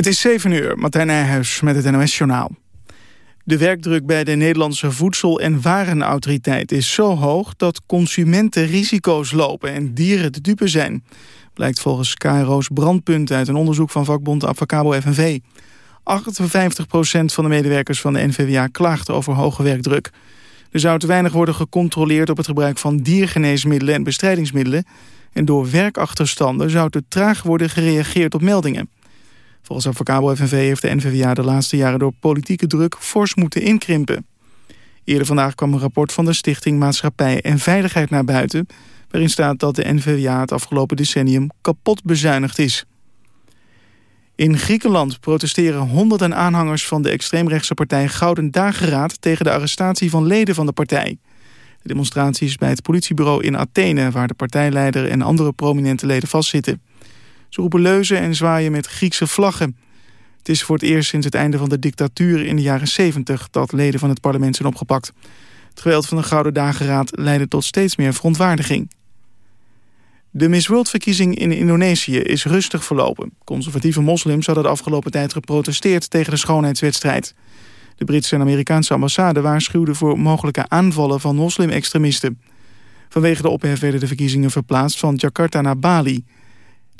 Het is 7 uur, Martijn Nijhuis met het NOS-journaal. De werkdruk bij de Nederlandse Voedsel- en Warenautoriteit is zo hoog... dat consumenten risico's lopen en dieren de dupe zijn. Blijkt volgens KRO's Brandpunt uit een onderzoek van vakbond Avacabo FNV. 58% van de medewerkers van de NVWA klaagt over hoge werkdruk. Er zou te weinig worden gecontroleerd op het gebruik van diergeneesmiddelen en bestrijdingsmiddelen... en door werkachterstanden zou te traag worden gereageerd op meldingen. Volgens Avocabo FNV heeft de NVWA de laatste jaren door politieke druk fors moeten inkrimpen. Eerder vandaag kwam een rapport van de Stichting Maatschappij en Veiligheid naar buiten... waarin staat dat de NVWA het afgelopen decennium kapot bezuinigd is. In Griekenland protesteren honderden aanhangers van de extreemrechtse partij Gouden Dageraad... tegen de arrestatie van leden van de partij. De demonstratie is bij het politiebureau in Athene... waar de partijleider en andere prominente leden vastzitten. Ze roepen leuzen en zwaaien met Griekse vlaggen. Het is voor het eerst sinds het einde van de dictatuur in de jaren 70 dat leden van het parlement zijn opgepakt. Het geweld van de Gouden Dageraad leidde tot steeds meer verontwaardiging. De Miss World-verkiezing in Indonesië is rustig verlopen. Conservatieve moslims hadden de afgelopen tijd geprotesteerd tegen de schoonheidswedstrijd. De Britse en Amerikaanse ambassade waarschuwden voor mogelijke aanvallen van moslim-extremisten. Vanwege de ophef werden de verkiezingen verplaatst van Jakarta naar Bali.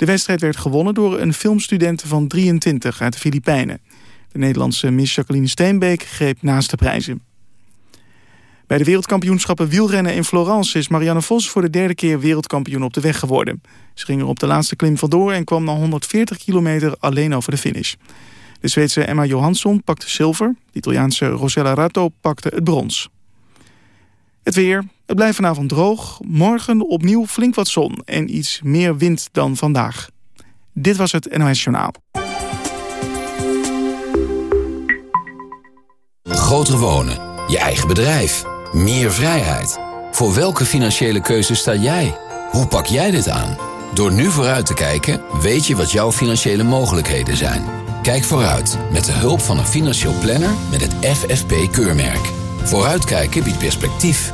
De wedstrijd werd gewonnen door een filmstudent van 23 uit de Filipijnen. De Nederlandse Miss Jacqueline Steenbeek greep naast de prijzen. Bij de wereldkampioenschappen wielrennen in Florence... is Marianne Vos voor de derde keer wereldkampioen op de weg geworden. Ze ging er op de laatste klim vandoor... en kwam na 140 kilometer alleen over de finish. De Zweedse Emma Johansson pakte zilver. De Italiaanse Rosella Ratto pakte het brons. Weer. Het blijft vanavond droog. Morgen opnieuw flink wat zon en iets meer wind dan vandaag. Dit was het NOS Journaal. Groter wonen. Je eigen bedrijf. Meer vrijheid. Voor welke financiële keuze sta jij? Hoe pak jij dit aan? Door nu vooruit te kijken, weet je wat jouw financiële mogelijkheden zijn. Kijk vooruit met de hulp van een financieel planner met het FFP-keurmerk. Vooruitkijken biedt perspectief.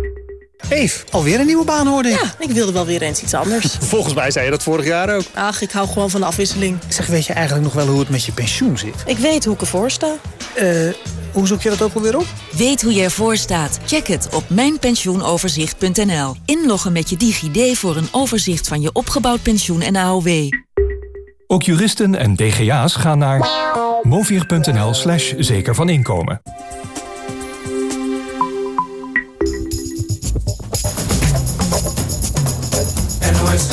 Eve, alweer een nieuwe baan hoorde ik. Ja, ik wilde wel weer eens iets anders. Volgens mij zei je dat vorig jaar ook. Ach, ik hou gewoon van de afwisseling. Zeg, weet je eigenlijk nog wel hoe het met je pensioen zit? Ik weet hoe ik ervoor sta. Eh, hoe zoek je dat ook alweer op? Weet hoe je ervoor staat? Check het op mijnpensioenoverzicht.nl. Inloggen met je DigiD voor een overzicht van je opgebouwd pensioen en AOW. Ook juristen en DGA's gaan naar movier.nl slash zeker van inkomen.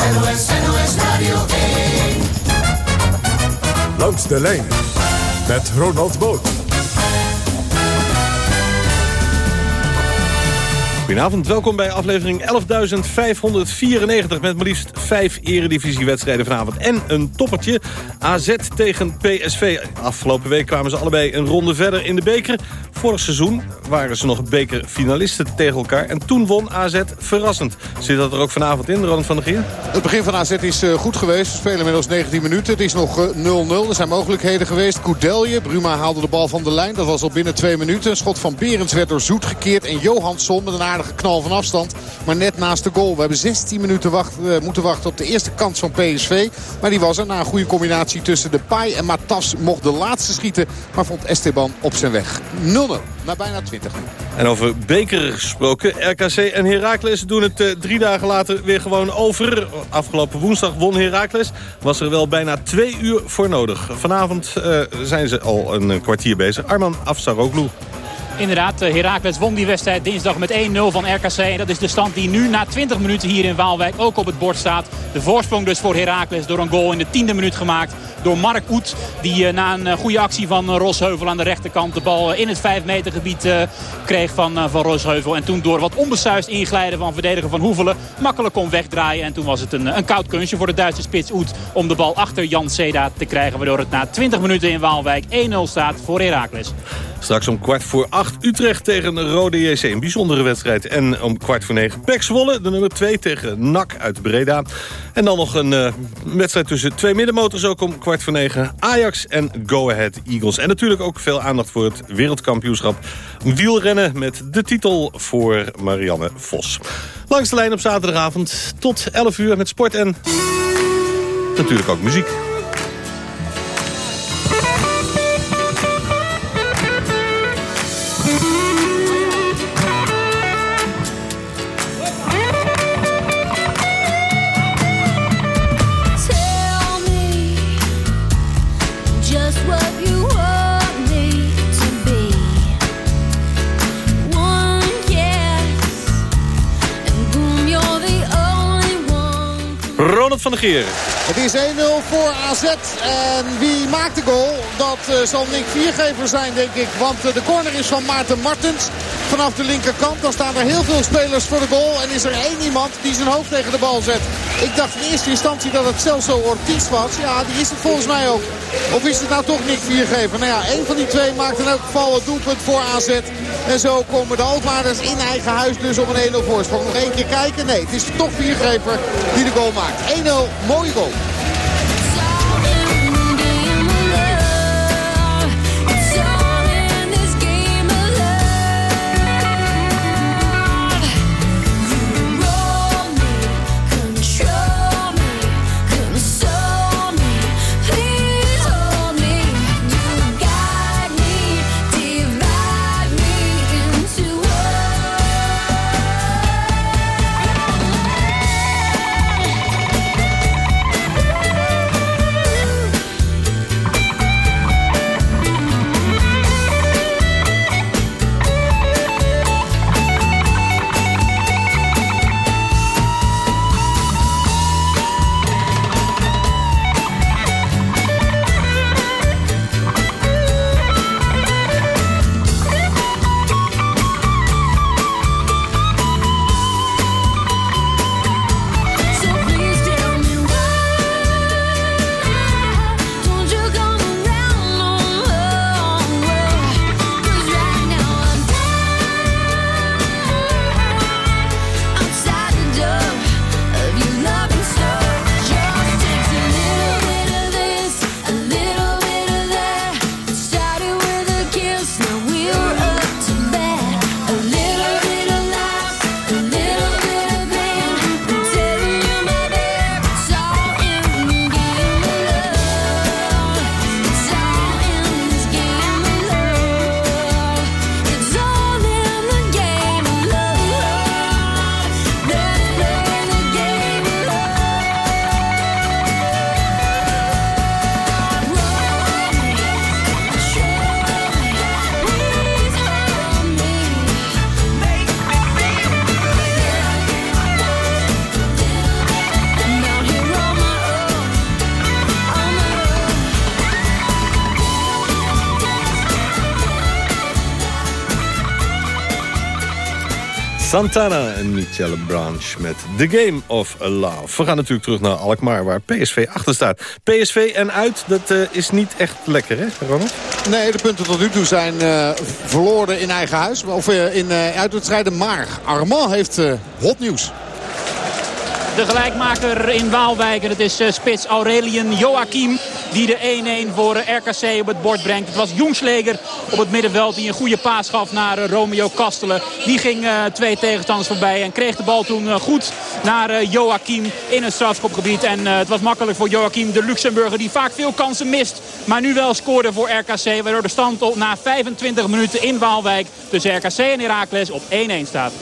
NOS, NOS, Radio 1. Langs de lijn met Ronald Boot. Goedenavond, welkom bij aflevering 11.594... met maar liefst vijf eredivisiewedstrijden vanavond. En een toppertje, AZ tegen PSV. Afgelopen week kwamen ze allebei een ronde verder in de beker. Vorig seizoen waren ze nog bekerfinalisten tegen elkaar. En toen won AZ verrassend. Zit dat er ook vanavond in, Ronald van der Geer? Het begin van AZ is uh, goed geweest. We spelen inmiddels 19 minuten. Het is nog 0-0. Uh, er zijn mogelijkheden geweest. Koudelje, Bruma haalde de bal van de lijn. Dat was al binnen twee minuten. Een schot van Berends werd door Zoet gekeerd. En Johansson met een aardige knal van afstand. Maar net naast de goal. We hebben 16 minuten uh, moeten wachten op de eerste kans van PSV. Maar die was er na een goede combinatie tussen de Pai en Matas. Mocht de laatste schieten. Maar vond Esteban op zijn weg. 0-0 na bijna 20 minuten. En over beker gesproken. RKC en Heracles doen het uh, drie dagen later weer gewoon over. Afgelopen woensdag won Heracles. Was er wel bijna twee uur voor nodig. Vanavond uh, zijn ze al een kwartier bezig. Arman Afsaroglu. Inderdaad, eh, Heracles won die wedstrijd dinsdag met 1-0 van RKC. En dat is de stand die nu na 20 minuten hier in Waalwijk ook op het bord staat. De voorsprong dus voor Heracles door een goal in de tiende minuut gemaakt door Mark Oet. Die eh, na een eh, goede actie van Rosheuvel aan de rechterkant de bal in het 5 meter gebied kreeg van, van Rosheuvel. En toen door wat onbesuist inglijden van verdediger Van Hoevelen makkelijk kon wegdraaien. En toen was het een, een koud kunstje voor de Duitse spits Oet om de bal achter Jan Seda te krijgen. Waardoor het na 20 minuten in Waalwijk 1-0 staat voor Heracles. Straks om kwart voor acht Utrecht tegen Rode JC. Een bijzondere wedstrijd. En om kwart voor negen Pek Zwolle, de nummer 2 tegen NAC uit Breda. En dan nog een uh, wedstrijd tussen twee middenmotors ook om kwart voor negen. Ajax en Go Ahead Eagles. En natuurlijk ook veel aandacht voor het wereldkampioenschap wielrennen... met de titel voor Marianne Vos. Langs de lijn op zaterdagavond tot 11 uur met sport en natuurlijk ook muziek. Het is 1-0 voor AZ. En wie maakt de goal? Dat uh, zal Nick Viergever zijn, denk ik. Want uh, de corner is van Maarten Martens vanaf de linkerkant. Dan staan er heel veel spelers voor de goal. En is er één iemand die zijn hoofd tegen de bal zet. Ik dacht in eerste instantie dat het Celso Ortiz was. Ja, die is het volgens mij ook. Of is het nou toch Nick Viergever? Nou ja, één van die twee maakt in elk geval het doelpunt voor AZ. En zo komen de Alkmaarders in eigen huis dus op een 1-0 voorsprong. Nog één keer kijken. Nee, het is toch Viergever die de goal maakt. 1-0, mooie goal. Santana en Michelle Branch met The Game of Love. We gaan natuurlijk terug naar Alkmaar, waar PSV achter staat. PSV en uit, dat uh, is niet echt lekker, hè, Ronald? Nee, de punten tot nu toe zijn uh, verloren in eigen huis. Of uh, in uitwedstrijden. Maar Armand heeft hot nieuws. De gelijkmaker in Waalwijk. En het is spits Aurelien Joachim die de 1-1 voor RKC op het bord brengt. Het was Jongsleger op het middenveld die een goede paas gaf naar Romeo Kastelen. Die ging twee tegenstanders voorbij en kreeg de bal toen goed naar Joachim in het strafschopgebied. En het was makkelijk voor Joachim de Luxemburger die vaak veel kansen mist. Maar nu wel scoorde voor RKC. Waardoor de stand na 25 minuten in Waalwijk tussen RKC en Heracles op 1-1 staat.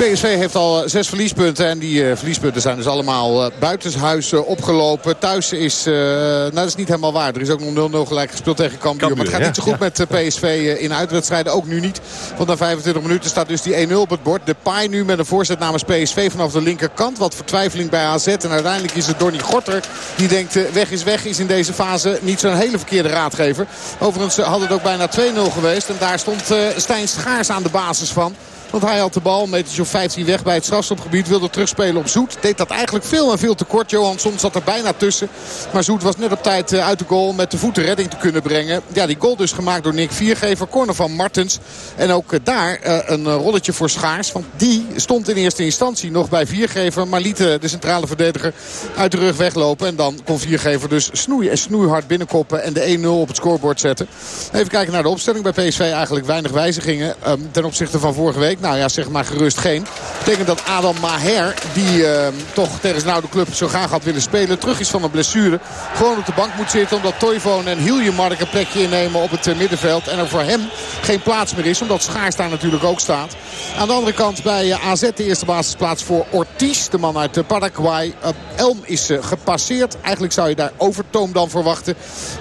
PSV heeft al zes verliespunten. En die uh, verliespunten zijn dus allemaal uh, buitenshuis uh, opgelopen. Thuis is, nou dat is niet helemaal waar. Er is ook nog 0-0 gelijk gespeeld tegen Cambuur. maar het gaat ja, niet zo goed ja. met PSV in uitwedstrijden. Ook nu niet. Want na 25 minuten staat dus die 1-0 op het bord. De Pai nu met een voorzet namens PSV vanaf de linkerkant. Wat vertwijfeling bij AZ. En uiteindelijk is het Donny Gorter. Die denkt weg is weg. Is in deze fase niet zo'n hele verkeerde raadgever. Overigens had het ook bijna 2-0 geweest. En daar stond Stijn Schaars aan de basis van. Want hij had de bal, metertje of 15 weg bij het strafstopgebied. Wilde terugspelen op Zoet. Deed dat eigenlijk veel en veel te kort. Johansson zat er bijna tussen. Maar Zoet was net op tijd uit de goal met de voeten redding te kunnen brengen. Ja, die goal dus gemaakt door Nick Viergever. Corner van Martens. En ook daar een rolletje voor Schaars. Want die stond in eerste instantie nog bij Viergever. Maar liet de centrale verdediger uit de rug weglopen. En dan kon Viergever dus snoeien en snoeihard binnenkoppen. En de 1-0 op het scorebord zetten. Even kijken naar de opstelling bij PSV. Eigenlijk weinig wijzigingen ten opzichte van vorige week. Nou ja, zeg maar gerust geen. Betekent dat Adam Maher, die uh, toch tegen zijn oude club zo graag had willen spelen... terug is van een blessure. Gewoon op de bank moet zitten omdat Toivonen en Hiljemark een plekje innemen op het uh, middenveld. En er voor hem geen plaats meer is, omdat Schaars daar natuurlijk ook staat. Aan de andere kant bij uh, AZ de eerste basisplaats voor Ortiz, de man uit Paraguay. Elm is gepasseerd. Eigenlijk zou je daar Overtoom dan verwachten.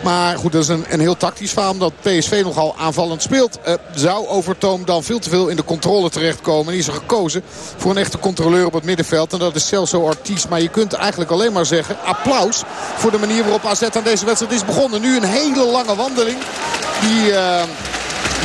Maar goed, dat is een, een heel tactisch verhaal. Omdat PSV nogal aanvallend speelt. zou Overtoom dan veel te veel in de controle terechtkomen. En die is er gekozen voor een echte controleur op het middenveld. En dat is Celso Ortiz. Maar je kunt eigenlijk alleen maar zeggen applaus voor de manier waarop AZ aan deze wedstrijd is begonnen. Nu een hele lange wandeling die... Uh...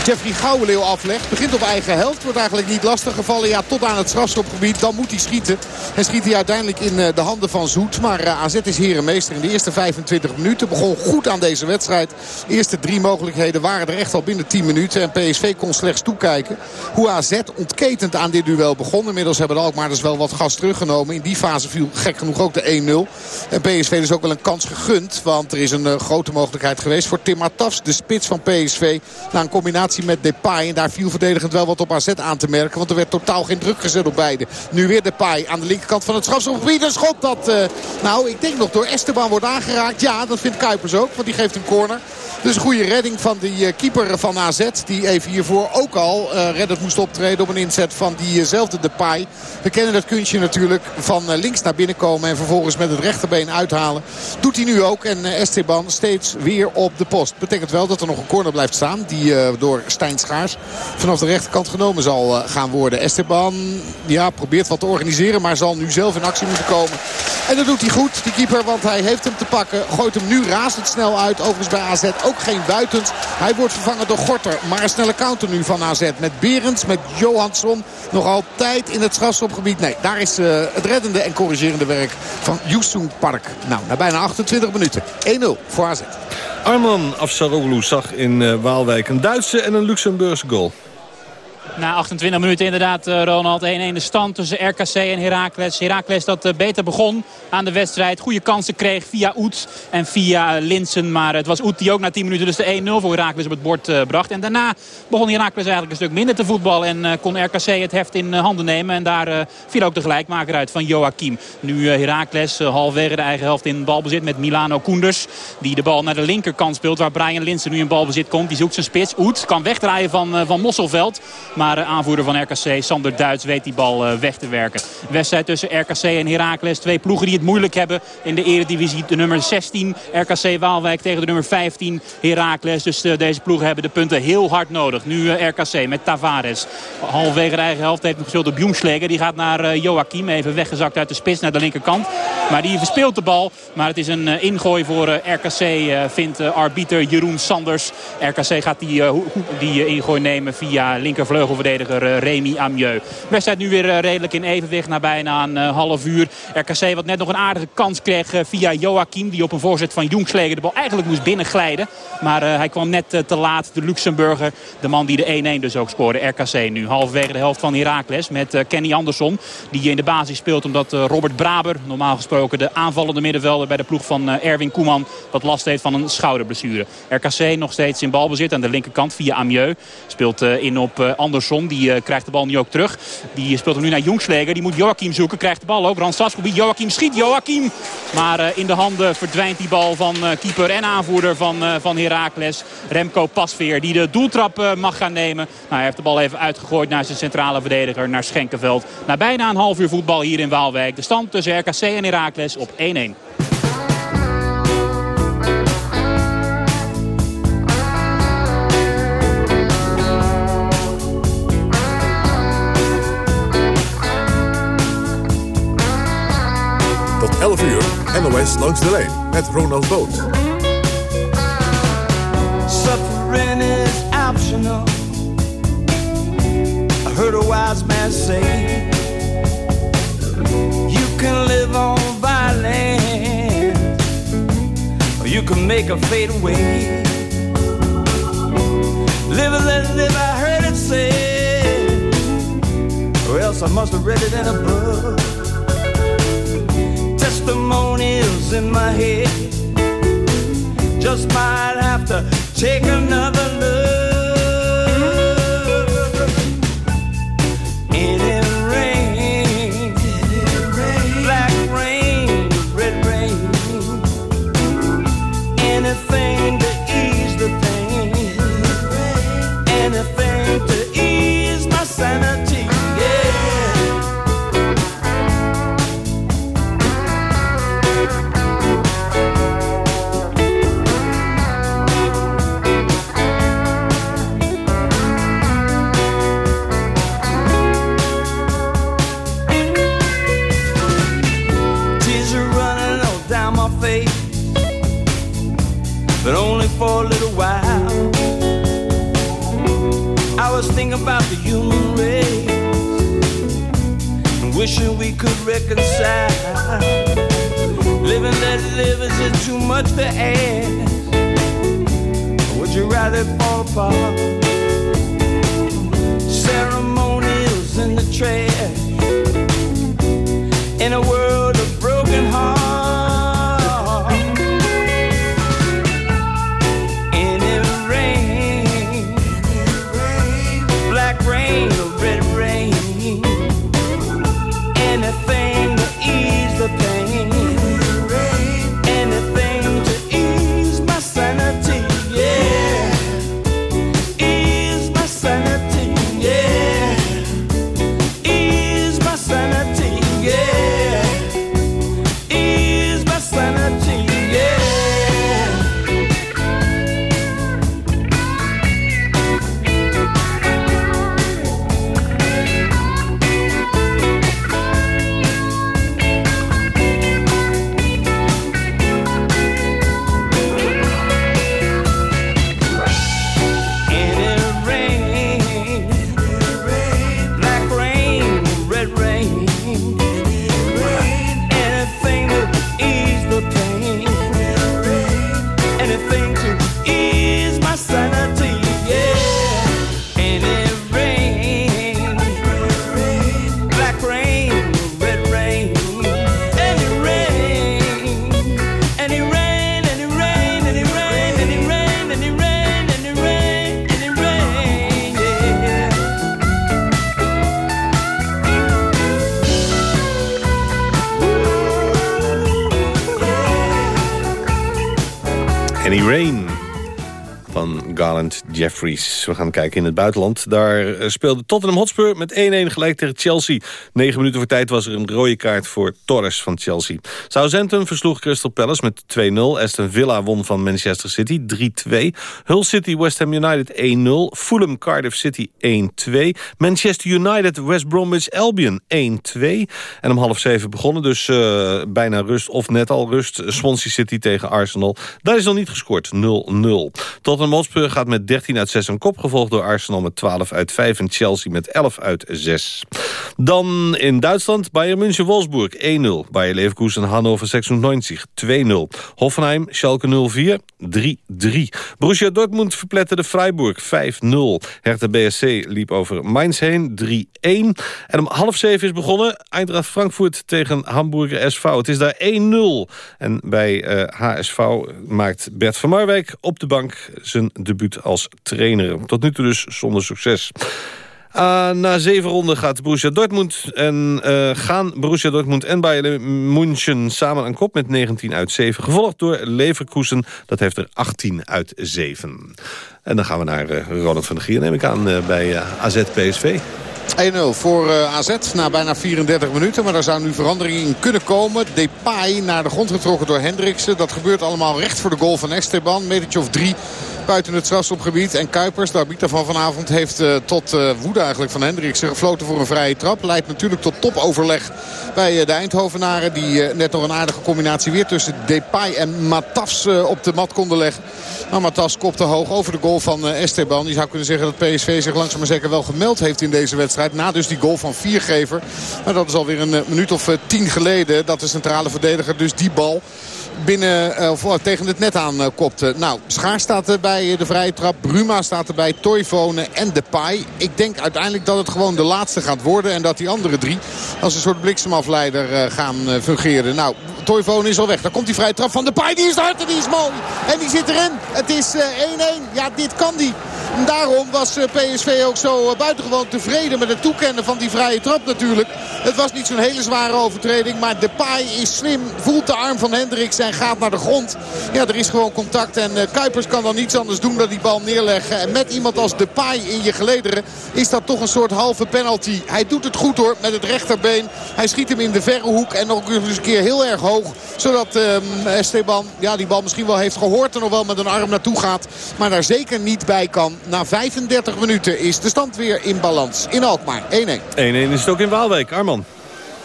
Jeffrey Gouwenleeuw aflegt. Begint op eigen helft. Wordt eigenlijk niet lastig gevallen. Ja, tot aan het strafschopgebied. Dan moet hij schieten. En schiet hij uiteindelijk in de handen van Zoet. Maar AZ is herenmeester in de eerste 25 minuten. Begon goed aan deze wedstrijd. De eerste drie mogelijkheden waren er echt al binnen 10 minuten. En PSV kon slechts toekijken. Hoe AZ ontketend aan dit duel begon. Inmiddels hebben de Alkmaarders wel wat gas teruggenomen. In die fase viel gek genoeg ook de 1-0. En PSV is ook wel een kans gegund. Want er is een uh, grote mogelijkheid geweest voor Tim Matafs. De spits van PSV. Na een combinatie met Depay. En daar viel verdedigend wel wat op AZ aan te merken. Want er werd totaal geen druk gezet op beide. Nu weer Depay aan de linkerkant van het strafschopgebied. Een schot dat, uh, nou, ik denk nog door Esteban wordt aangeraakt. Ja, dat vindt Kuipers ook. Want die geeft een corner. Dus een goede redding van die keeper van AZ. Die even hiervoor ook al uh, reddend moest optreden op een inzet van diezelfde Depay. We kennen dat kunstje natuurlijk van links naar binnen komen. En vervolgens met het rechterbeen uithalen. Doet hij nu ook. En Esteban steeds weer op de post. Betekent wel dat er nog een corner blijft staan. Die door Stijn Schaars vanaf de rechterkant genomen zal gaan worden. Esteban ja, probeert wat te organiseren. Maar zal nu zelf in actie moeten komen. En dat doet hij goed, die keeper. Want hij heeft hem te pakken. Gooit hem nu razendsnel uit. Overigens bij AZ ook geen buitens. Hij wordt vervangen door Gorter. Maar een snelle counter nu van AZ. Met Berends, met Johansson. Nog altijd in het strafschopgebied. Nee, daar is uh, het reddende en corrigerende werk van Youssoen Park. Nou, na bijna 28 minuten. 1-0 voor AZ. Arman Afsaroglu zag in uh, Waalwijk een Duitse en een Luxemburgse goal. Na 28 minuten inderdaad, Ronald. 1-1 de stand tussen RKC en Heracles. Heracles dat beter begon aan de wedstrijd. Goede kansen kreeg via Oet en via Linsen. Maar het was Oet die ook na 10 minuten dus de 1-0 voor Heracles op het bord bracht. En daarna begon Heracles eigenlijk een stuk minder te voetballen. En kon RKC het heft in handen nemen. En daar viel ook de gelijkmaker uit van Joachim. Nu Heracles halverwege de eigen helft in balbezit met Milano Koenders. Die de bal naar de linkerkant speelt. Waar Brian Linsen nu in balbezit komt. Die zoekt zijn spits. Oet kan wegdraaien van, van Mosselveld. Maar de aanvoerder van RKC, Sander Duits, weet die bal weg te werken. Wedstrijd tussen RKC en Heracles. Twee ploegen die het moeilijk hebben in de eredivisie. De nummer 16 RKC Waalwijk tegen de nummer 15 Heracles. Dus deze ploegen hebben de punten heel hard nodig. Nu RKC met Tavares. Halverwege de eigen helft heeft nog gespeeld Bjoemsleger. Die gaat naar Joachim. Even weggezakt uit de spits naar de linkerkant. Maar die verspeelt de bal. Maar het is een ingooi voor RKC, vindt arbiter Jeroen Sanders. RKC gaat die, die ingooi nemen via linkervleugelverdediger Remy Amieux. De wedstrijd nu weer redelijk in evenwicht na bijna een half uur. RKC wat net nog een aardige kans kreeg via Joachim. Die op een voorzet van Jongsleger de bal eigenlijk moest binnenglijden. Maar hij kwam net te laat. De Luxemburger, de man die de 1-1 dus ook scoorde. RKC nu halverwege de helft van Heracles met Kenny Andersson. Die in de basis speelt omdat Robert Braber, normaal gesproken de aanvallende middenvelder bij de ploeg van Erwin Koeman, wat last heeft van een schouderblessure. RKC nog steeds in balbezit aan de linkerkant via Amieux. Speelt in op Andersson. Die uh, krijgt de bal nu ook terug. Die speelt hem nu naar Jongsleger. Die moet Joachim zoeken. Krijgt de bal ook. Rand Stadsgebied. Joachim schiet. Joachim. Maar uh, in de handen verdwijnt die bal van uh, keeper en aanvoerder van, van Heracles. Remco Pasveer. Die de doeltrap mag gaan nemen. Nou, hij heeft de bal even uitgegooid naar zijn centrale verdediger. Naar Schenkenveld. Na bijna een half uur voetbal hier in Waalwijk. De stand tussen RKC en Heracles op 1-1. 11 uur, NOS langs de lijn met Ronald Boot. Suffering is optional. I heard a wise man say. You can live on violence. Or you can make a fade away. Live and let live, I heard it say. Or else I must have read it in a book testimonials in my head. Just might have to take another look. Wishing we could reconcile. Living that live is it too much to ask? Would you rather fall apart? Ceremonials in the trash Jeffries. We gaan kijken in het buitenland. Daar eh, speelde Tottenham Hotspur met 1-1 gelijk tegen Chelsea. 9 minuten voor tijd was er een rode kaart voor Torres van Chelsea. Southampton versloeg Crystal Palace met 2-0. Aston Villa won van Manchester City 3-2. Hull City West Ham United 1-0. Fulham Cardiff City 1-2. Manchester United West Bromwich Albion 1-2. En om half zeven begonnen, dus uh, bijna rust of net al rust. Swansea City tegen Arsenal. Daar is nog niet gescoord, 0-0. Tottenham Hotspur gaat met 13 uit 6 een kop, gevolgd door Arsenal met 12 uit 5 en Chelsea met 11 uit 6. Dan in Duitsland Bayern München-Wolfsburg 1-0. Bayer Leverkusen Hannover 96 2-0. Hoffenheim Schalke 04 3-3. Borussia Dortmund verpletterde Freiburg 5-0. Hertha BSC liep over Mainz heen 3-1. En om half zeven is begonnen Eindracht Frankfurt tegen Hamburger SV. Het is daar 1-0. En bij uh, eh, HSV maakt Bert van Marwijk op de bank zijn debuut als trainer. Tot nu toe dus zonder succes. Uh, na zeven ronden gaat Borussia Dortmund en uh, gaan Borussia Dortmund en Bayern München samen aan kop met 19 uit 7. Gevolgd door Leverkusen, dat heeft er 18 uit 7. En dan gaan we naar uh, Ronald van der Gier, neem ik aan, bij AZ PSV. 1-0 voor AZ na bijna 34 minuten. Maar daar zou nu verandering in kunnen komen. Depay naar de grond getrokken door Hendriksen. Dat gebeurt allemaal recht voor de goal van Esteban. Metertje of drie buiten het strafschopgebied. En Kuipers, de arbiter van vanavond, heeft uh, tot uh, woede eigenlijk van Hendriksen gefloten voor een vrije trap. Leidt natuurlijk tot topoverleg bij uh, de Eindhovenaren. Die net nog een aardige combinatie weer tussen Depay en Matas op de mat konden leggen. Maar Matas kopte hoog over de goal van Esteban. Je zou kunnen zeggen dat PSV zich langzaam maar zeker wel gemeld heeft in deze wedstrijd. Na dus die goal van Viergever. Maar dat is alweer een minuut of tien geleden dat de centrale verdediger dus die bal binnen, of tegen het net aan kopte. Nou, Schaar staat erbij bij de vrije trap. Bruma staat erbij, Toivonen en Depay. Ik denk uiteindelijk dat het gewoon de laatste gaat worden. En dat die andere drie als een soort bliksemafleider eh, gaan eh, fungeren. Nou, Toivonen is al weg. Dan komt die vrije trap van Depay. Die is hard en die is mooi. En die zit erin. Het is 1-1. Eh, ja, dit kan die. En daarom was PSV ook zo buitengewoon tevreden met het toekennen van die vrije trap natuurlijk. Het was niet zo'n hele zware overtreding. Maar Depay is slim. Voelt de arm van Hendricks en gaat naar de grond. Ja, er is gewoon contact. En Kuipers kan dan niets anders doen dan die bal neerleggen. En met iemand als Depay in je gelederen is dat toch een soort halve penalty. Hij doet het goed hoor met het rechterbeen. Hij schiet hem in de verre hoek en nog eens een keer heel erg hoog. Zodat um, Esteban ja, die bal misschien wel heeft gehoord en nog wel met een arm naartoe gaat. Maar daar zeker niet bij kan. Na 35 minuten is de stand weer in balans. In Alkmaar 1-1. 1-1 is het ook in Waalwijk. Arman.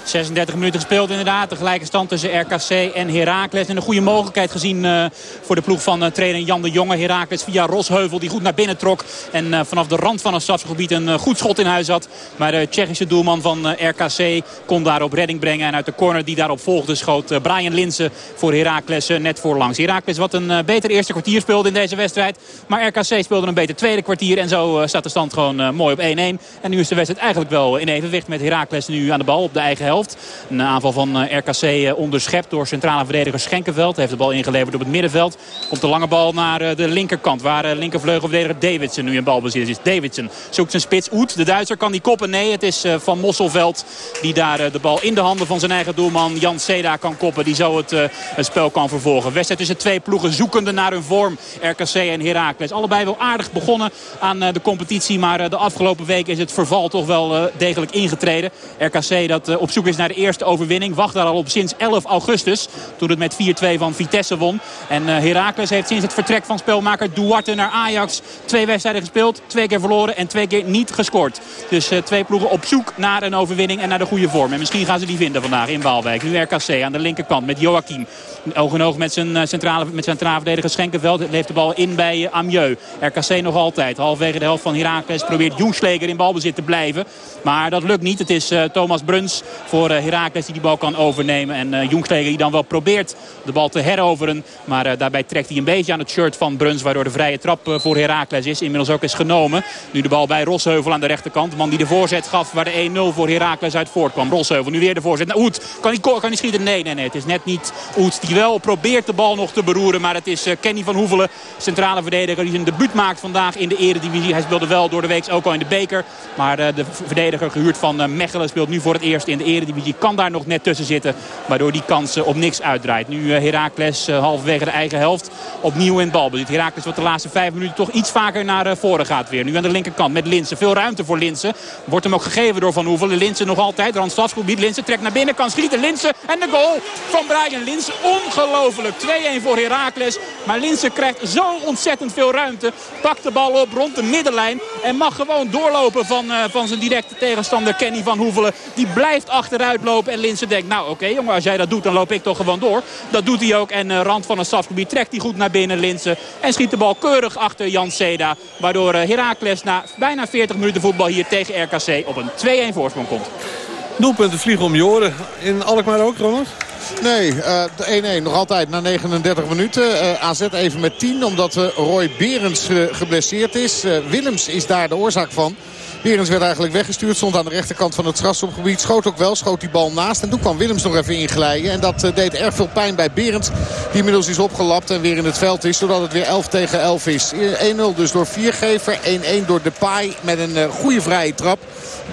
36 minuten gespeeld inderdaad. De gelijke stand tussen RKC en Heracles. En een goede mogelijkheid gezien uh, voor de ploeg van uh, trainer Jan de Jonge. Heracles via Rosheuvel die goed naar binnen trok. En uh, vanaf de rand van het stadsgebied een goed schot in huis had. Maar de Tsjechische doelman van RKC kon daarop redding brengen. En uit de corner die daarop volgde schoot Brian Linsen voor Heracles net voorlangs. Heracles wat een beter eerste kwartier speelde in deze wedstrijd. Maar RKC speelde een beter tweede kwartier. En zo staat de stand gewoon mooi op 1-1. En nu is de wedstrijd eigenlijk wel in evenwicht met Heracles nu aan de bal op de eigen helft. Een aanval van eh, RKC eh, onderschept door centrale verdediger Schenkenveld. Heeft de bal ingeleverd op het middenveld. Komt de lange bal naar eh, de linkerkant. Waar linkervleugelverdediger Davidson nu in balbezit is. Davidson zoekt zijn spits Oet. De Duitser kan die koppen. Nee, het is Van Mosselveld die daar de bal in de handen van zijn eigen doelman Jan Seda kan koppen. Die zo het, spel kan vervolgen. Wedstrijd tussen twee ploegen zoekende naar hun vorm. RKC en Heracles. Allebei wel aardig begonnen aan de competitie. Maar de afgelopen week is het verval toch wel degelijk ingetreden. RKC dat op zoek is naar de eerste overwinning. Wacht daar al op sinds 11 augustus. Toen het met 4-2 van Vitesse won. En uh, Heracles heeft sinds het vertrek van speelmaker Duarte naar Ajax twee wedstrijden gespeeld. Twee keer verloren en twee keer niet gescoord. Dus uh, twee ploegen op zoek naar een overwinning en naar de goede vorm. En misschien gaan ze die vinden vandaag in Waalwijk. Nu RKC aan de linkerkant met Joachim. Oog in oog met zijn eh, centrale, met zijn centrale verdediger Schenkenveld. Leeft de bal in bij Amieux. RKC nog altijd. Halfwege de helft van Heracles probeert Joensleger in balbezit te blijven. Maar dat lukt niet. Het is Thomas Bruns voor eh, Herakles die die bal kan overnemen. En Jongsleger die dan wel probeert de bal te heroveren. Maar daarbij trekt hij een beetje aan het shirt van Bruns. Waardoor de vrije trap voor Herakles is. Inmiddels ook is genomen. Nu de bal bij Rosheuvel aan de rechterkant. De man die de voorzet gaf waar de 1-0 voor Herakles uit voortkwam. Rosheuvel nu weer de voorzet naar Oet. Kan hij, kan hij schieten? Nee, nee, nee. Het is net niet Oet die wel probeert de bal nog te beroeren. Maar het is Kenny van Hoevelen, centrale verdediger. Die zijn debuut maakt vandaag in de eredivisie. Hij speelde wel door de week ook al in de beker. Maar de verdediger gehuurd van Mechelen speelt nu voor het eerst in de eredivisie kan daar nog net tussen zitten. Waardoor die kans op niks uitdraait. Nu eh, Heracles eh, halverwege de eigen helft opnieuw in balbezit. Heracles wat de laatste vijf minuten toch iets vaker naar eh, voren gaat weer. Nu aan de linkerkant met Linsen. Veel ruimte voor Linsen. Wordt hem ook gegeven door Van Hoevel. Linsen nog altijd. Randstadsgebied. Linsen trekt naar binnen. Kan schieten. Linsen. En de goal van Brian Linsen. Ongelooflijk. 2-1 voor Heracles. Maar Linsen krijgt zo ontzettend veel ruimte. Pakt de bal op rond de middenlijn. En mag gewoon doorlopen van, van zijn directe tegenstander Kenny van Hoevelen. Die blijft achteruit uitlopen. En Linsen denkt, nou oké jongen, als jij dat doet, dan loop ik toch gewoon door. Dat doet hij ook. En uh, rand van het strafgebied trekt hij goed naar binnen, Linsen. En schiet de bal keurig achter Jan Seda. Waardoor uh, Heracles na bijna 40 minuten voetbal hier tegen RKC op een 2-1 voorsprong komt. Doelpunten vliegen om je. In Alkmaar ook, Ronald? Nee, 1-1 uh, nog altijd na 39 minuten. Uh, AZ even met 10 omdat uh, Roy Berends geblesseerd is. Willems is daar de oorzaak van. Berends werd eigenlijk weggestuurd. Stond aan de rechterkant van het strafschopgebied. Schoot ook wel. Schoot die bal naast. En toen kwam Willems nog even inglijden. En dat deed erg veel pijn bij Berends. Die inmiddels is opgelapt en weer in het veld is. Zodat het weer 11 tegen 11 is. 1-0 dus door Viergever. 1-1 door Depay met een goede vrije trap.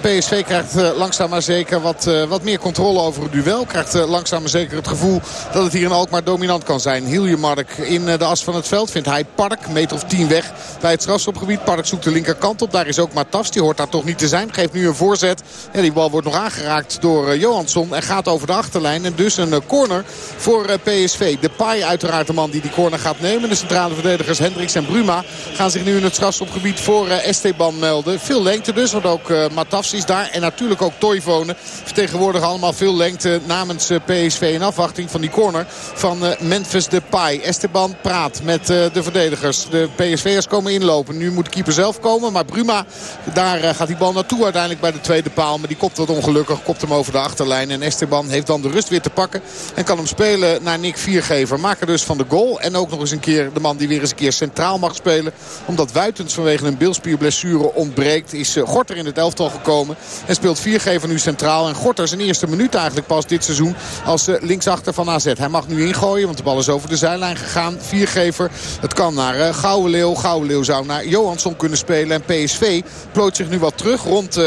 PSV krijgt langzaam maar zeker wat, wat meer controle over het duel. Krijgt langzaam maar zeker het gevoel dat het hier in Alkmaar dominant kan zijn. Hiljemark in de as van het veld vindt hij Park. Meter of 10 weg bij het strafschopgebied. Park zoekt de linkerkant op. Daar is ook Matafs. Die hoort daar toch niet te zijn. Geeft nu een voorzet. En die bal wordt nog aangeraakt door Johansson. En gaat over de achterlijn. En dus een corner voor PSV. De Pai uiteraard de man die die corner gaat nemen. De centrale verdedigers Hendricks en Bruma gaan zich nu in het strafschopgebied voor Esteban melden. Veel lengte dus. Want ook Matafs is daar. En natuurlijk ook Toivonen. Vertegenwoordigen allemaal veel lengte namens PSV. In afwachting van die corner van Memphis Depay. Esteban praat met de verdedigers. De PSV'ers komen inlopen. Nu moet de keeper zelf komen. Maar Bruma, daar gaat die bal naartoe uiteindelijk bij de tweede paal. Maar die kopt wat ongelukkig. Kopt hem over de achterlijn. En Esteban heeft dan de rust weer te pakken. En kan hem spelen naar Nick Viergever. Maker dus van de goal. En ook nog eens een keer de man die weer eens een keer centraal mag spelen. Omdat Wuitens vanwege een bilspierblessure ontbreekt. Is Gorter in het elftal gekomen. En speelt Viergever nu centraal. En Gorter zijn eerste minuut eigenlijk pas dit seizoen als linksachter van AZ. Hij mag nu ingooien, want de bal is over de zijlijn gegaan. Viergever, het kan naar Gouwenleeuw. Gouwenleeuw zou naar Johansson kunnen spelen. En PSV plooit zich nu wat terug rond...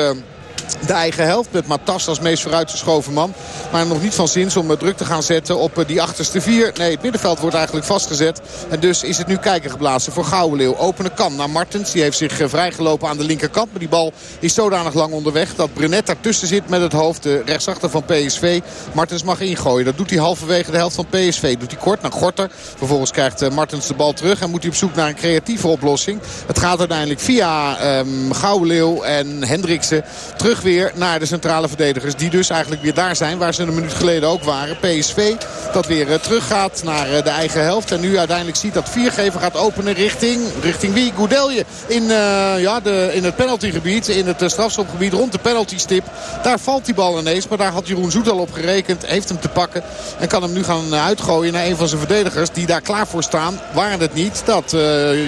De eigen helft. Met Matas als meest vooruitgeschoven man. Maar nog niet van zins om druk te gaan zetten op eh, die achterste vier. Nee, het middenveld wordt eigenlijk vastgezet. En dus is het nu kijken geblazen voor Gouwenleeuw. Openen kan naar Martens. Die heeft zich vrijgelopen aan de linkerkant. Maar die bal is zodanig lang onderweg dat Brenet daartussen zit met het hoofd. De rechtsachter van PSV. Martens mag ingooien. Dat doet hij halverwege de helft van PSV. Doet hij kort naar Gorter. Vervolgens krijgt Martens de bal terug. En moet hij op zoek naar een creatieve oplossing. Het gaat uiteindelijk via um, en Hendriksen terug weer naar de centrale verdedigers. Die dus eigenlijk weer daar zijn waar ze een minuut geleden ook waren. PSV dat weer uh, teruggaat naar uh, de eigen helft. En nu uiteindelijk ziet dat viergever gaat openen richting, richting wie? Goudelje in, uh, ja, de, in het penaltygebied. In het strafschopgebied rond de penaltystip. Daar valt die bal ineens. Maar daar had Jeroen Zoet al op gerekend. Heeft hem te pakken. En kan hem nu gaan uitgooien naar een van zijn verdedigers. Die daar klaar voor staan. Waren het niet dat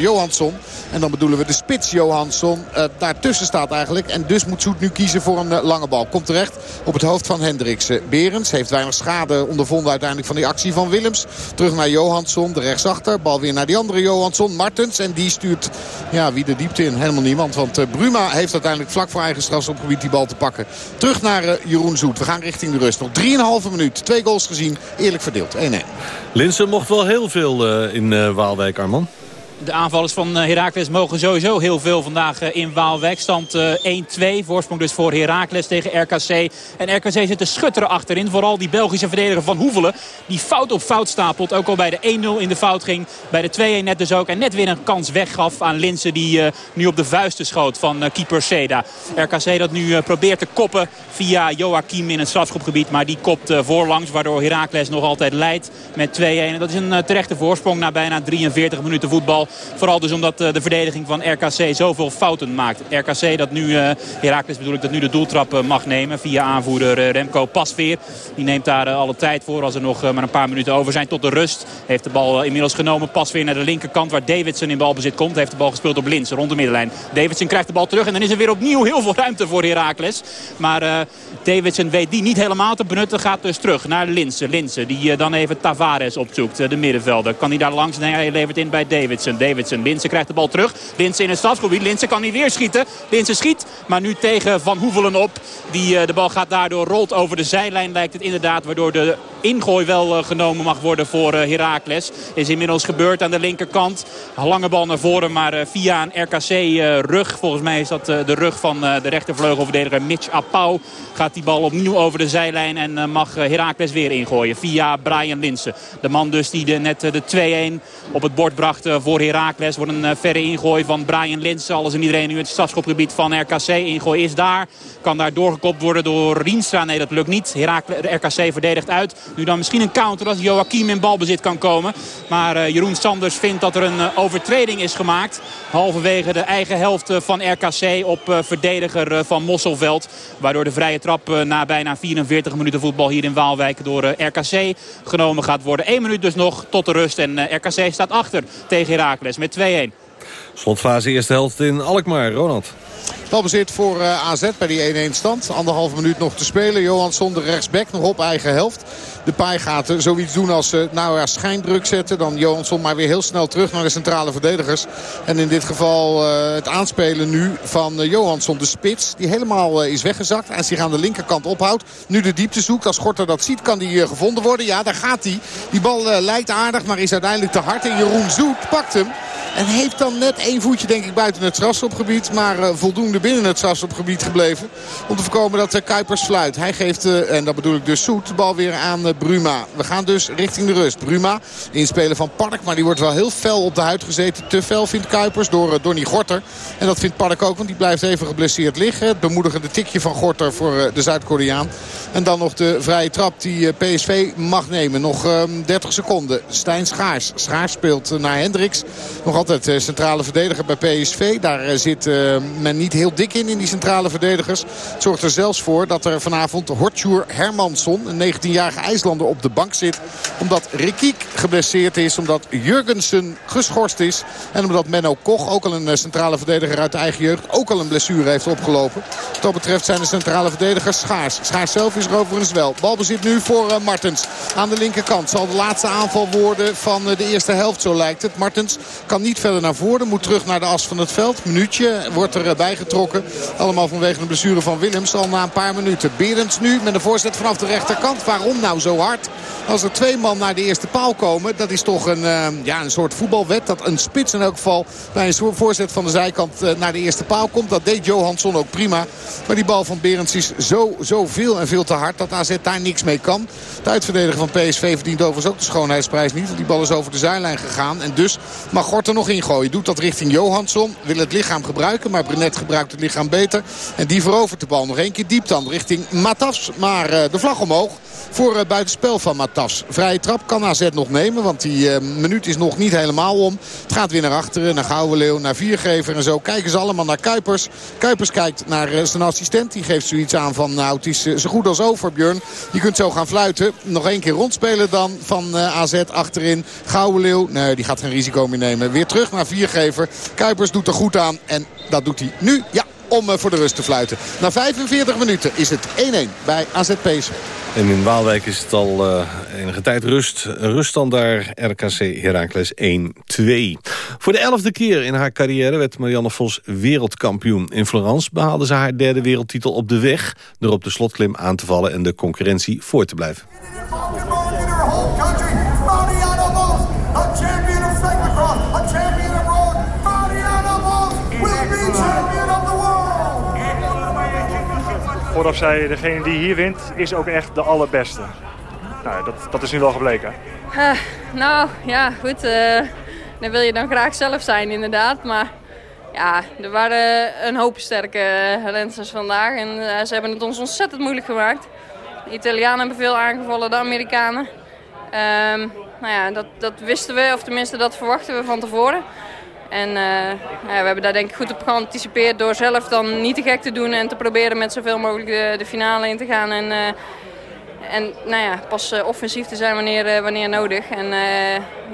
Johansson. En dan bedoelen we de spits Johansson. daartussen staat eigenlijk. En dus moet Zoet nu kiezen voor een lange bal. Komt terecht op het hoofd van Hendriksen. Berends heeft weinig schade ondervonden uiteindelijk van die actie van Willems. Terug naar Johansson, de rechtsachter. Bal weer naar die andere Johansson, Martens. En die stuurt ja, wie de diepte in. Helemaal niemand. Want uh, Bruma heeft uiteindelijk vlak voor eigen strafschopgebied die bal te pakken. Terug naar Jeroen Zoet. We gaan richting de rust. Nog 3,5 minuut. Twee goals gezien. Eerlijk verdeeld. 1-1. Linsen mocht wel heel veel in Waalwijk, Arman. De aanvallers van Heracles mogen sowieso heel veel vandaag in Waalwijk. Stand 1-2. Voorsprong dus voor Heracles tegen RKC. En RKC zit te schutteren achterin. Vooral die Belgische verdediger van Hoevelen. Die fout op fout stapelt. Ook al bij de 1-0 in de fout ging. Bij de 2-1 net dus ook. En net weer een kans weggaf aan Linsen. Die nu op de vuisten schoot van keeper Seda. RKC dat nu probeert te koppen via Joachim in het strafschopgebied. Maar die kopt voorlangs. Waardoor Heracles nog altijd leidt met 2-1. En dat is een terechte voorsprong na bijna 43 minuten voetbal. Vooral dus omdat de verdediging van RKC zoveel fouten maakt. RKC dat nu, Heracles bedoel ik, dat nu de doeltrap mag nemen. Via aanvoerder Remco Pasveer. Die neemt daar alle tijd voor als er nog maar een paar minuten over zijn tot de rust. Heeft de bal inmiddels genomen. Pasveer naar de linkerkant waar Davidson in balbezit komt. Heeft de bal gespeeld op Linsen rond de middenlijn. Davidson krijgt de bal terug en dan is er weer opnieuw heel veel ruimte voor Heracles. Maar uh, Davidson weet die niet helemaal te benutten. Gaat dus terug naar Linsen. Linsen die dan even Tavares opzoekt. De middenvelder. Kan hij daar langs? Nee, hij levert in bij Davidson. Davidson. Linsen krijgt de bal terug. Linsen in het strafgebied. Linsen kan niet weer schieten. Linsen schiet. Maar nu tegen Van Hoevelen op. Die, de bal gaat daardoor rolt over de zijlijn lijkt het inderdaad. Waardoor de ingooi wel genomen mag worden voor Heracles. Is inmiddels gebeurd aan de linkerkant. Lange bal naar voren, maar via een RKC-rug. Volgens mij is dat de rug van de rechtervleugelverdediger Mitch Apau. Gaat die bal opnieuw over de zijlijn en mag Heracles weer ingooien. Via Brian Linsen. De man dus die net de 2-1 op het bord bracht voor Heracles. Wordt een verre ingooi van Brian Linsen. Alles en iedereen nu het strafschopgebied van RKC. Ingooi is daar. Kan daar doorgekopt worden door Rienstra. Nee, dat lukt niet. Heracles, de RKC verdedigt uit. Nu dan misschien een counter als Joachim in balbezit kan komen. Maar uh, Jeroen Sanders vindt dat er een uh, overtreding is gemaakt. Halverwege de eigen helft uh, van RKC op verdediger van Mosselveld. Waardoor de vrije trap na bijna 44 minuten voetbal hier in Waalwijk door RKC genomen gaat worden. 1 minuut dus nog tot de rust. En RKC staat achter tegen Heracles met 2-1. Slotfase eerste helft in Alkmaar. Ronald. Balbezit voor uh, AZ bij die 1-1 stand. Anderhalve minuut nog te spelen. Johansson de rechtsback nog op eigen helft. De paai gaat uh, zoiets doen als uh, nou ja, schijndruk zetten. Dan Johansson maar weer heel snel terug naar de centrale verdedigers. En in dit geval het aanspelen nu van Johansson. De spits die helemaal is weggezakt. En zich aan de linkerkant ophoudt. Nu de diepte zoekt. Als Gorter dat ziet kan die gevonden worden. Ja daar gaat hij. Die bal lijkt aardig maar is uiteindelijk te hard. En Jeroen Zoet pakt hem. En heeft dan net één voetje denk ik buiten het strafstopgebied. Maar uh, voldoende binnen het strafstopgebied gebleven. Om te voorkomen dat uh, Kuipers fluit. Hij geeft, uh, en dat bedoel ik dus Soet, de bal weer aan Bruma. We gaan dus richting de rust. Bruma, inspelen van Park. Maar die wordt wel heel fel op de huid gezeten. Te fel vindt Kuipers door Donny Gorter. En dat vindt Park ook, want die blijft even geblesseerd liggen. Het bemoedigende tikje van Gorter voor de Zuid-Koreaan. En dan nog de vrije trap die PSV mag nemen. Nog 30 ehm, seconden. Stijn Schaars. Schaars speelt naar Hendricks. Nog altijd eh, centrale verdediger bij PSV. Daar eh, zit eh, men niet heel dik in, in die centrale verdedigers. Het zorgt er zelfs voor dat er vanavond Hortjur Hermansson, een 19-jarige IJslander, op de bank zit. Omdat Rikiek geblesseerd is, omdat Jurgensen geschorst is. En omdat Menno Koch, ook al een centrale verdediger uit de eigen jeugd, ook al een blessure heeft opgelopen. Wat dat betreft zijn de centrale verdedigers schaars. Schaars zelf is er overigens wel. Balbezit nu voor Martens aan de linkerkant. Zal de laatste aanval worden van de eerste helft, zo lijkt het. Martens kan niet verder naar voren. Moet terug naar de as van het veld. Minuutje wordt erbij getrokken. Allemaal vanwege de blessure van Willems. Al na een paar minuten. Berends nu met een voorzet vanaf de rechterkant. Waarom nou zo hard? Als er twee man naar de eerste paal komen. Dat is toch een, uh, ja, een soort voetbalwet. Dat een spits in elk geval bij een voorzet van de zijkant uh, naar de eerste paal komt. Dat deed Johansson ook prima. Maar die bal van Berends is zo, zo veel en veel te hard. Dat AZ daar niks mee kan. De uitverdediger van PSV verdient overigens ook de schoonheidsprijs niet. Want die bal is over de zijlijn gegaan. En dus mag Gort er nog in ingooien. Doet dat richting Johansson. Wil het lichaam gebruiken. Maar Brenet gebruikt het lichaam beter. En die verovert de bal nog één keer diep dan richting Matas. Maar uh, de vlag omhoog voor het buitenspel van Matas. Vrije trap kan AZ nog nemen, want die uh, minuut is nog niet helemaal om. Het gaat weer naar achteren, naar Gouwenleeuw, naar Viergever en zo. Kijken ze allemaal naar Kuipers. Kuipers kijkt naar zijn assistent. Die geeft zoiets aan van, nou het is zo goed als over Björn. Je kunt zo gaan fluiten. Nog één keer rondspelen dan van AZ achterin. Gouwenleeuw, nee die gaat geen risico meer nemen. Weer terug naar Viergever. Kuipers doet er goed aan en dat doet hij nu. Ja, om voor de rust te fluiten. Na 45 minuten is het 1-1 bij AZ PSV. En in Waalwijk is het al uh, enige tijd rust. Ruststand daar, RKC Heracles 1-2. Voor de elfde keer in haar carrière werd Marianne Vos wereldkampioen. In Florence behaalde ze haar derde wereldtitel op de weg... door op de slotklim aan te vallen en de concurrentie voor te blijven. Vooraf zei degene die hier wint is ook echt de allerbeste. Nou, dat, dat is nu wel gebleken. Nou, ja, goed. Uh, dan wil je dan graag zelf zijn, inderdaad. Maar ja, er waren een hoop sterke renners vandaag. En uh, ze hebben het ons ontzettend moeilijk gemaakt. De Italianen hebben veel aangevallen, de Amerikanen. Um, nou ja, dat, dat wisten we, of tenminste dat verwachten we van tevoren. En uh, ja, we hebben daar denk ik goed op geanticipeerd door zelf dan niet te gek te doen en te proberen met zoveel mogelijk de, de finale in te gaan. En, uh, en nou ja, pas uh, offensief te zijn wanneer, wanneer nodig. En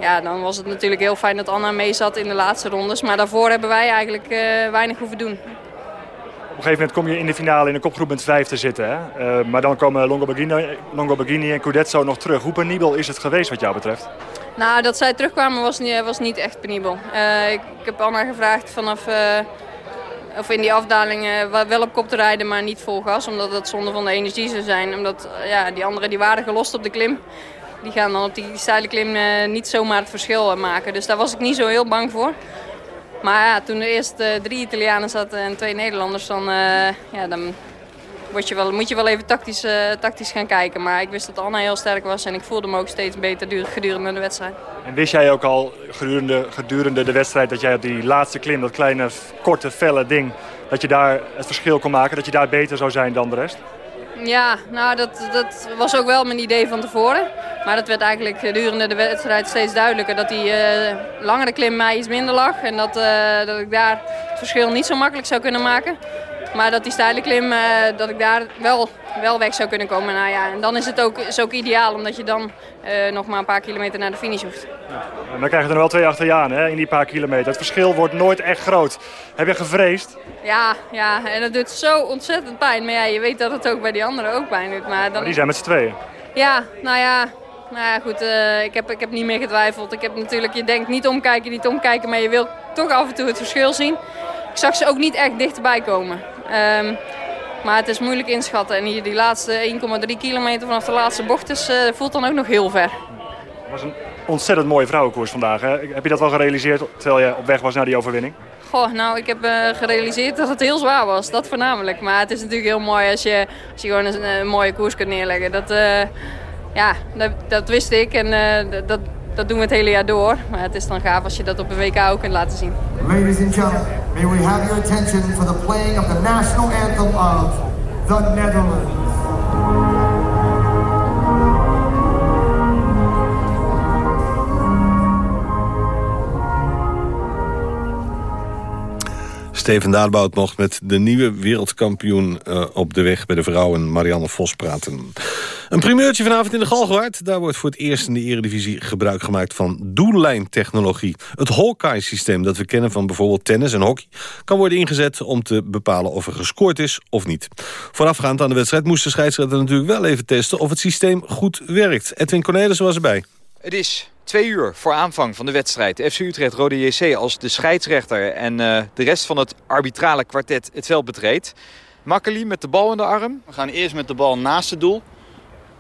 ja, dan was het natuurlijk heel fijn dat Anna mee zat in de laatste rondes. Maar daarvoor hebben wij eigenlijk weinig hoeven doen. Op een gegeven moment kom je in de finale in een kopgroep met vijf te zitten. Hè? maar dan komen Longo Bagini en Cudetzo nog terug. Hoe penibel is het geweest wat jou betreft? Nou, dat zij terugkwamen was niet, was niet echt penibel. Uh, ik, heb Anna gevraagd vanaf, uh, of in die afdaling uh, wel op kop te rijden, maar niet vol gas. Omdat dat zonde van de energie zou zijn. Omdat ja, die anderen die waren gelost op de klim. Die gaan dan op die steile klim niet zomaar het verschil maken. Dus daar was ik niet zo heel bang voor. Maar ja, toen er eerst drie Italianen zaten en twee Nederlanders, dan, ja, dan word je wel, moet je wel even tactisch, uh, tactisch gaan kijken. Maar ik wist dat Anna heel sterk was en ik voelde me ook steeds beter gedurende de wedstrijd. En wist jij ook al gedurende, gedurende de wedstrijd dat jij op die laatste klim, dat kleine, korte, felle ding, dat je daar het verschil kon maken, dat je daar beter zou zijn dan de rest? Ja, nou dat, dat was ook wel mijn idee van tevoren. Maar dat werd eigenlijk gedurende de wedstrijd steeds duidelijker. Dat die uh, langere klim mij iets minder lag. En dat, uh, dat ik daar het verschil niet zo makkelijk zou kunnen maken. Maar dat die steile klim, dat ik daar wel, wel weg zou kunnen komen. Nou ja, en dan is het ook, is ook ideaal, omdat je dan eh, nog maar een paar kilometer naar de finish hoeft. En dan krijg je er wel twee achter je aan hè, in die paar kilometer. Het verschil wordt nooit echt groot. Heb je gevreesd? Ja, ja, en het doet zo ontzettend pijn. Maar ja, je weet dat het ook bij die anderen ook pijn doet. Maar dan... Maar die zijn met z'n tweeën. Ja, nou ja, nou ja goed, eh, ik, heb, ik heb niet meer getwijfeld. Ik heb natuurlijk, je denkt niet omkijken, niet omkijken, maar je wilt toch af en toe het verschil zien. Ik zag ze ook niet echt dichterbij komen. Ehm, maar het is moeilijk inschatten. En hier die laatste 1,3 kilometer vanaf de laatste bocht is, eh, voelt dan ook nog heel ver. Het was een ontzettend mooie vrouwenkoers vandaag. Hè? Heb je dat wel gerealiseerd terwijl je op weg was naar die overwinning? Goh, nou, ik heb eh, gerealiseerd dat het heel zwaar was. Dat voornamelijk. Maar het is natuurlijk heel mooi als je, als je gewoon een, een mooie koers kunt neerleggen. Dat, eh, ja, dat, dat wist ik en dat, dat doen we het hele jaar door. Maar het is dan gaaf als je dat op een WK ook kunt laten zien. Ladies and gentlemen, may we have your attention for the playing of the national anthem of the Netherlands. Steven Daadbout mocht met de nieuwe wereldkampioen uh, op de weg bij de vrouwen Marianne Vos praten. Een primeurtje vanavond in de Galgenwaard. Daar wordt voor het eerst in de eredivisie gebruik gemaakt van doellijntechnologie. Het Hawkeye-systeem dat we kennen van bijvoorbeeld tennis en hockey... kan worden ingezet om te bepalen of er gescoord is of niet. Voorafgaand aan de wedstrijd moest de scheidsrechter natuurlijk wel even testen... of het systeem goed werkt. Edwin Cornelissen was erbij. Het is twee uur voor aanvang van de wedstrijd. FC Utrecht Rode JC als de scheidsrechter en uh, de rest van het arbitrale kwartet het veld betreedt. Makkeli met de bal in de arm. We gaan eerst met de bal naast het doel.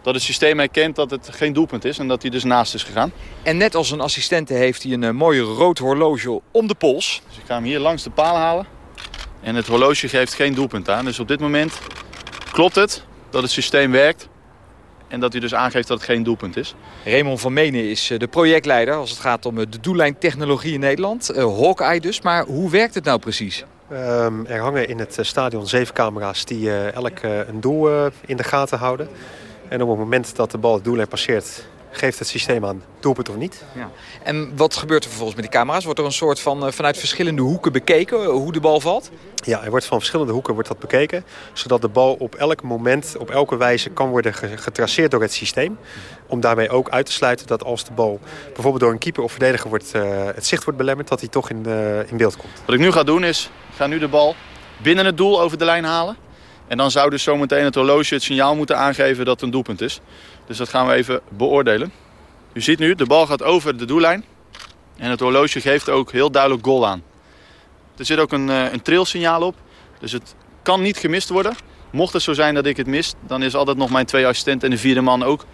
Dat het systeem herkent dat het geen doelpunt is en dat hij dus naast is gegaan. En net als een assistente heeft hij een uh, mooie rood horloge om de pols. Dus ik ga hem hier langs de paal halen. En het horloge geeft geen doelpunt aan. Dus op dit moment klopt het dat het systeem werkt. En dat hij dus aangeeft dat het geen doelpunt is. Raymond van Menen is de projectleider als het gaat om de doellijntechnologie in Nederland. Uh, Hawkeye dus, maar hoe werkt het nou precies? Um, er hangen in het stadion zeven camera's die uh, elk uh, een doel uh, in de gaten houden. En op het moment dat de bal het doellijn passeert, geeft het systeem aan doelpunt of niet. Ja. En wat gebeurt er vervolgens met die camera's? Wordt er een soort van vanuit verschillende hoeken bekeken hoe de bal valt? Ja, er wordt van verschillende hoeken wordt dat bekeken. Zodat de bal op elk moment, op elke wijze kan worden getraceerd door het systeem. Om daarmee ook uit te sluiten dat als de bal bijvoorbeeld door een keeper of verdediger wordt, uh, het zicht wordt belemmerd, dat hij toch in, uh, in beeld komt. Wat ik nu ga doen is, ik ga nu de bal binnen het doel over de lijn halen. En dan zou dus zometeen het horloge het signaal moeten aangeven dat het een doelpunt is. Dus dat gaan we even beoordelen. U ziet nu, de bal gaat over de doellijn. En het horloge geeft ook heel duidelijk goal aan. Er zit ook een, een trailsignaal op. Dus het kan niet gemist worden. Mocht het zo zijn dat ik het mis, dan is altijd nog mijn twee assistenten en de vierde man ook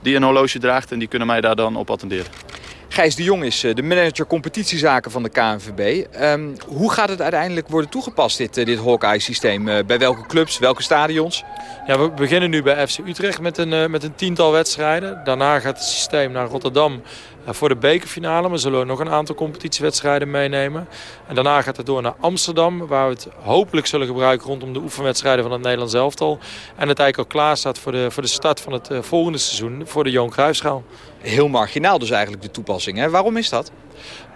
die een horloge draagt en die kunnen mij daar dan op attenderen. Gijs de Jong is de manager competitiezaken van de KNVB. Um, hoe gaat het uiteindelijk worden toegepast, dit, dit Hawkeye-systeem? Uh, bij welke clubs, welke stadions? Ja, we beginnen nu bij FC Utrecht met een, met een tiental wedstrijden. Daarna gaat het systeem naar Rotterdam voor de bekerfinale. We zullen nog een aantal competitiewedstrijden meenemen. En daarna gaat het door naar Amsterdam, waar we het hopelijk zullen gebruiken rondom de oefenwedstrijden van het Nederlands elftal. En het eigenlijk al klaar staat voor de, voor de start van het volgende seizoen, voor de Johan Cruijffschaal. Heel marginaal dus eigenlijk de toepassing. Hè? Waarom is dat?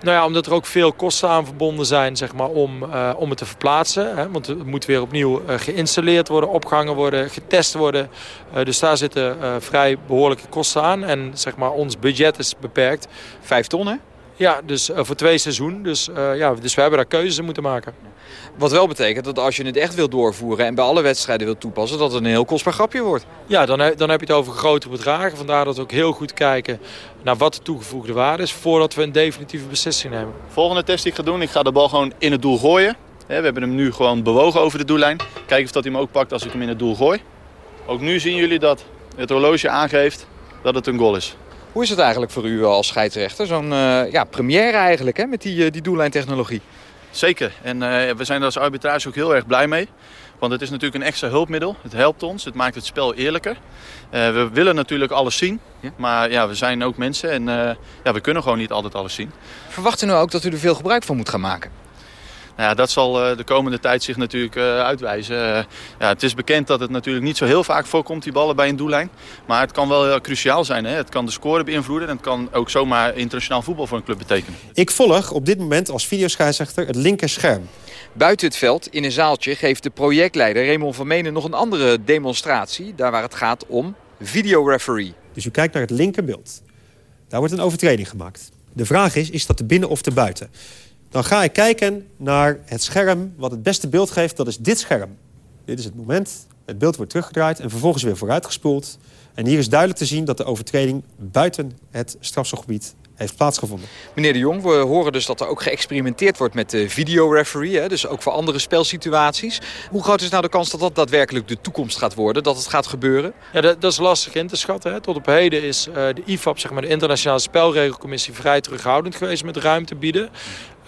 Nou ja, omdat er ook veel kosten aan verbonden zijn zeg maar, om, uh, om het te verplaatsen. Hè? Want het moet weer opnieuw uh, geïnstalleerd worden, opgehangen worden, getest worden. Uh, dus daar zitten vrij behoorlijke kosten aan. En zeg maar, ons budget is beperkt. Vijf ton hè? Ja, dus voor twee seizoenen. Dus, ja, dus we hebben daar keuzes in moeten maken. Wat wel betekent dat als je het echt wil doorvoeren en bij alle wedstrijden wil toepassen... dat het een heel kostbaar grapje wordt. Ja, dan, dan heb je het over grotere bedragen. Vandaar dat we ook heel goed kijken naar wat de toegevoegde waarde is... voordat we een definitieve beslissing nemen. Volgende test die ik ga doen, ik ga de bal gewoon in het doel gooien. We hebben hem nu gewoon bewogen over de doellijn. Kijken of dat hij hem ook pakt als ik hem in het doel gooi. Ook nu zien jullie dat het horloge aangeeft dat het een goal is. Hoe is het eigenlijk voor u als scheidsrechter? Zo'n uh, ja, première eigenlijk hè, met die, uh, die doellijntechnologie. Zeker. En uh, we zijn er als arbitrage ook heel erg blij mee. Want het is natuurlijk een extra hulpmiddel. Het helpt ons. Het maakt het spel eerlijker. Uh, we willen natuurlijk alles zien. Ja? Maar ja, we zijn ook mensen. En uh, ja, we kunnen gewoon niet altijd alles zien. Verwacht u nou ook dat u er veel gebruik van moet gaan maken? Nou ja, dat zal eh, de komende tijd zich natuurlijk eh, uitwijzen. Eh, ja, het is bekend dat het natuurlijk niet zo heel vaak voorkomt, die ballen bij een doellijn. Maar het kan wel heel cruciaal zijn. Hè? Het kan de score beïnvloeden en het kan ook zomaar internationaal voetbal voor een club betekenen. Ik volg op dit moment als videoscheidsrechter het linker scherm. Buiten het veld, in een zaaltje, geeft de projectleider Raymond van Menen nog een andere demonstratie. Daar waar het gaat om videoreferee. Dus u kijkt naar het linkerbeeld. Daar wordt een overtreding gemaakt. De vraag is, is dat te binnen of te buiten? Dan ga ik kijken naar het scherm wat het beste beeld geeft. Dat is dit scherm. Dit is het moment. Het beeld wordt teruggedraaid en vervolgens weer vooruitgespoeld. En hier is duidelijk te zien dat de overtreding buiten het strafschopgebied heeft plaatsgevonden. Meneer de Jong, we horen dus dat er ook geëxperimenteerd wordt met de videoreferee. Hè, dus ook voor andere spelsituaties. Hoe groot is nou de kans dat dat daadwerkelijk de toekomst gaat worden? Dat het gaat gebeuren? Ja, dat, dat is lastig in te schatten. Hè. Tot op heden is uh, de IFAB, zeg maar, de Internationale Spelregelcommissie, vrij terughoudend geweest met ruimte bieden.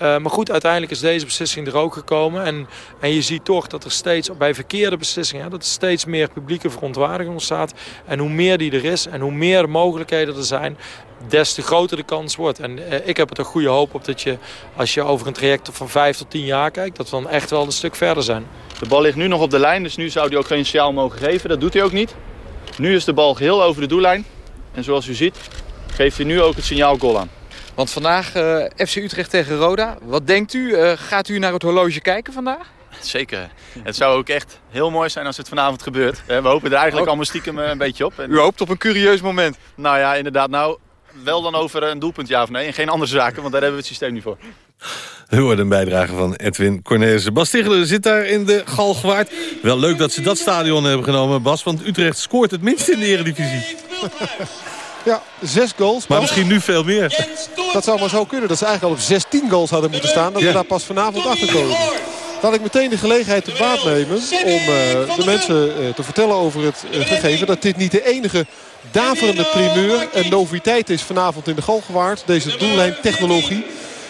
Uh, maar goed, uiteindelijk is deze beslissing er ook gekomen. En, en je ziet toch dat er steeds bij verkeerde beslissingen... dat er steeds meer publieke verontwaardiging ontstaat. En hoe meer die er is en hoe meer mogelijkheden er zijn... des te groter de kans wordt. En uh, ik heb er toch goede hoop op dat je, als je over een traject van vijf tot tien jaar kijkt... dat we dan echt wel een stuk verder zijn. De bal ligt nu nog op de lijn, dus nu zou hij ook geen signaal mogen geven. Dat doet hij ook niet. Nu is de bal geheel over de doellijn. En zoals u ziet, geeft hij nu ook het signaal goal aan. Want vandaag uh, FC Utrecht tegen Roda. Wat denkt u? Uh, gaat u naar het horloge kijken vandaag? Zeker. Het zou ook echt heel mooi zijn als het vanavond gebeurt. We hopen er eigenlijk ook. allemaal stiekem een beetje op. U hoopt op een curieus moment? Nou ja, inderdaad. Nou, wel dan over een doelpunt ja of nee. En geen andere zaken, want daar hebben we het systeem niet voor. U hoort een bijdrage van Edwin Cornelissen. Bas Tichelen zit daar in de Galgwaard. Wel leuk dat ze dat stadion hebben genomen, Bas. Want Utrecht scoort het minst in de eredivisie. Ja, zes goals. Maar misschien nu veel meer. Dat zou maar zo kunnen. Dat ze eigenlijk al op 16 goals hadden moeten staan. Dat we daar pas vanavond achter komen. Laat ik meteen de gelegenheid te baat nemen om uh, de mensen uh, te vertellen over het uh, gegeven. Dat dit niet de enige daverende primeur en noviteit is vanavond in de Galgenwaard. Deze doellijntechnologie.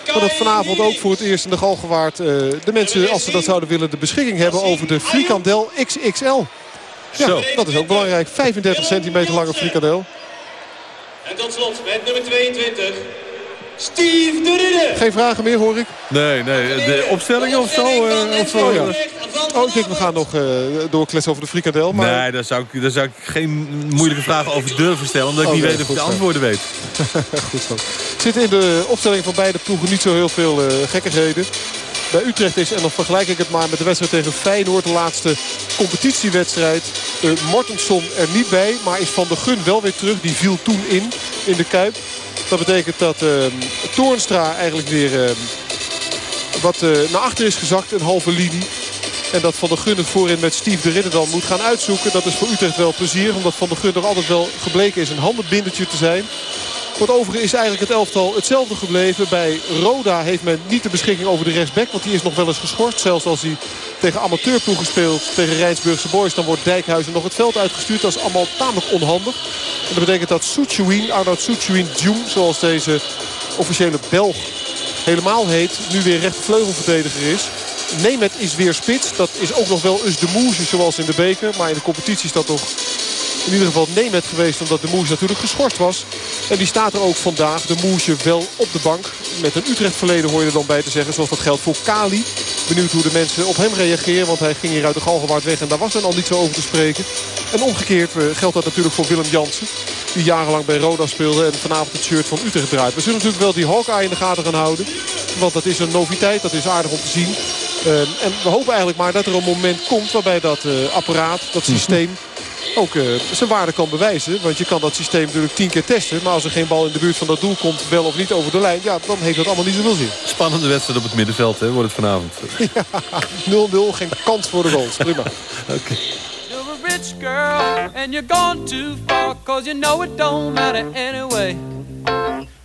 Maar dat vanavond ook voor het eerst in de Galgenwaard de mensen, als ze dat zouden willen, de beschikking hebben over de frikandel XXL. Ja, Zo. dat is ook belangrijk. 35 centimeter lange frikandel. En tot slot met nummer 22, Steve de Ridder. Geen vragen meer, hoor ik. Nee, nee. De opstellingen of zo? Uh, of, oh, ja. oh, ik denk we gaan nog uh, doorkletsen over de frikadel. Maar... Nee, daar zou, ik, daar zou ik geen moeilijke vragen over durven stellen. Omdat ik Oh, niet nee, weet of ik de zo. antwoorden weet. Goed zo. Er zitten in de opstelling van beide ploegen niet zo heel veel uh, gekkigheden. Bij Utrecht is, en dan vergelijk ik het maar met de wedstrijd tegen Feyenoord... de laatste competitiewedstrijd. Uh, Mortensson er niet bij, maar is Van der Gun wel weer terug. Die viel toen in, in de Kuip. Dat betekent dat uh, Toornstra eigenlijk weer uh, wat uh, naar achter is gezakt. Een halve linie. En dat Van der Gun het voorin met Steve de Ridder dan moet gaan uitzoeken. Dat is voor Utrecht wel plezier. Omdat Van der Gun nog altijd wel gebleken is een handenbindertje te zijn. Voor het overige is eigenlijk het elftal hetzelfde gebleven. Bij Roda heeft men niet de beschikking over de rechtsback. Want die is nog wel eens geschorst. Zelfs als hij tegen amateurploegen speelt. Tegen Rijnsburgse Boys. Dan wordt Dijkhuizen nog het veld uitgestuurd. Dat is allemaal tamelijk onhandig. En dat betekent dat Soetjouin, Arnoud Soetjouin Djoum. Zoals deze officiële Belg helemaal heet. Nu weer rechtervleugelverdediger is. Nemet is weer spits. Dat is ook nog wel eens de moesje zoals in de beker. Maar in de competitie is dat nog in ieder geval Nemet geweest. Omdat de Moes natuurlijk geschorst was. En die staat er ook vandaag. De Moesje wel op de bank. Met een Utrecht verleden hoor je er dan bij te zeggen. Zoals dat geldt voor Kali. Benieuwd hoe de mensen op hem reageren. Want hij ging hier uit de Galgenwaard weg. En daar was dan al niet zo over te spreken. En omgekeerd eh, geldt dat natuurlijk voor Willem Jansen. Die jarenlang bij Roda speelde. En vanavond het shirt van Utrecht draait. We zullen natuurlijk wel die Hawkeye in de gaten gaan houden. Want dat is een noviteit. Dat is aardig om te zien. Uh, en we hopen eigenlijk maar dat er een moment komt waarbij dat uh, apparaat, dat systeem ook uh, zijn waarde kan bewijzen. Want je kan dat systeem natuurlijk tien keer testen. Maar als er geen bal in de buurt van dat doel komt, wel of niet over de lijn. Ja, dan heeft dat allemaal niet zoveel zin. Spannende wedstrijd op het middenveld, hè, wordt het vanavond. 0-0, geen kans voor de goals. Prima. Oké. Okay. You're a rich girl and you're gone too far. Cause you know it don't matter anyway.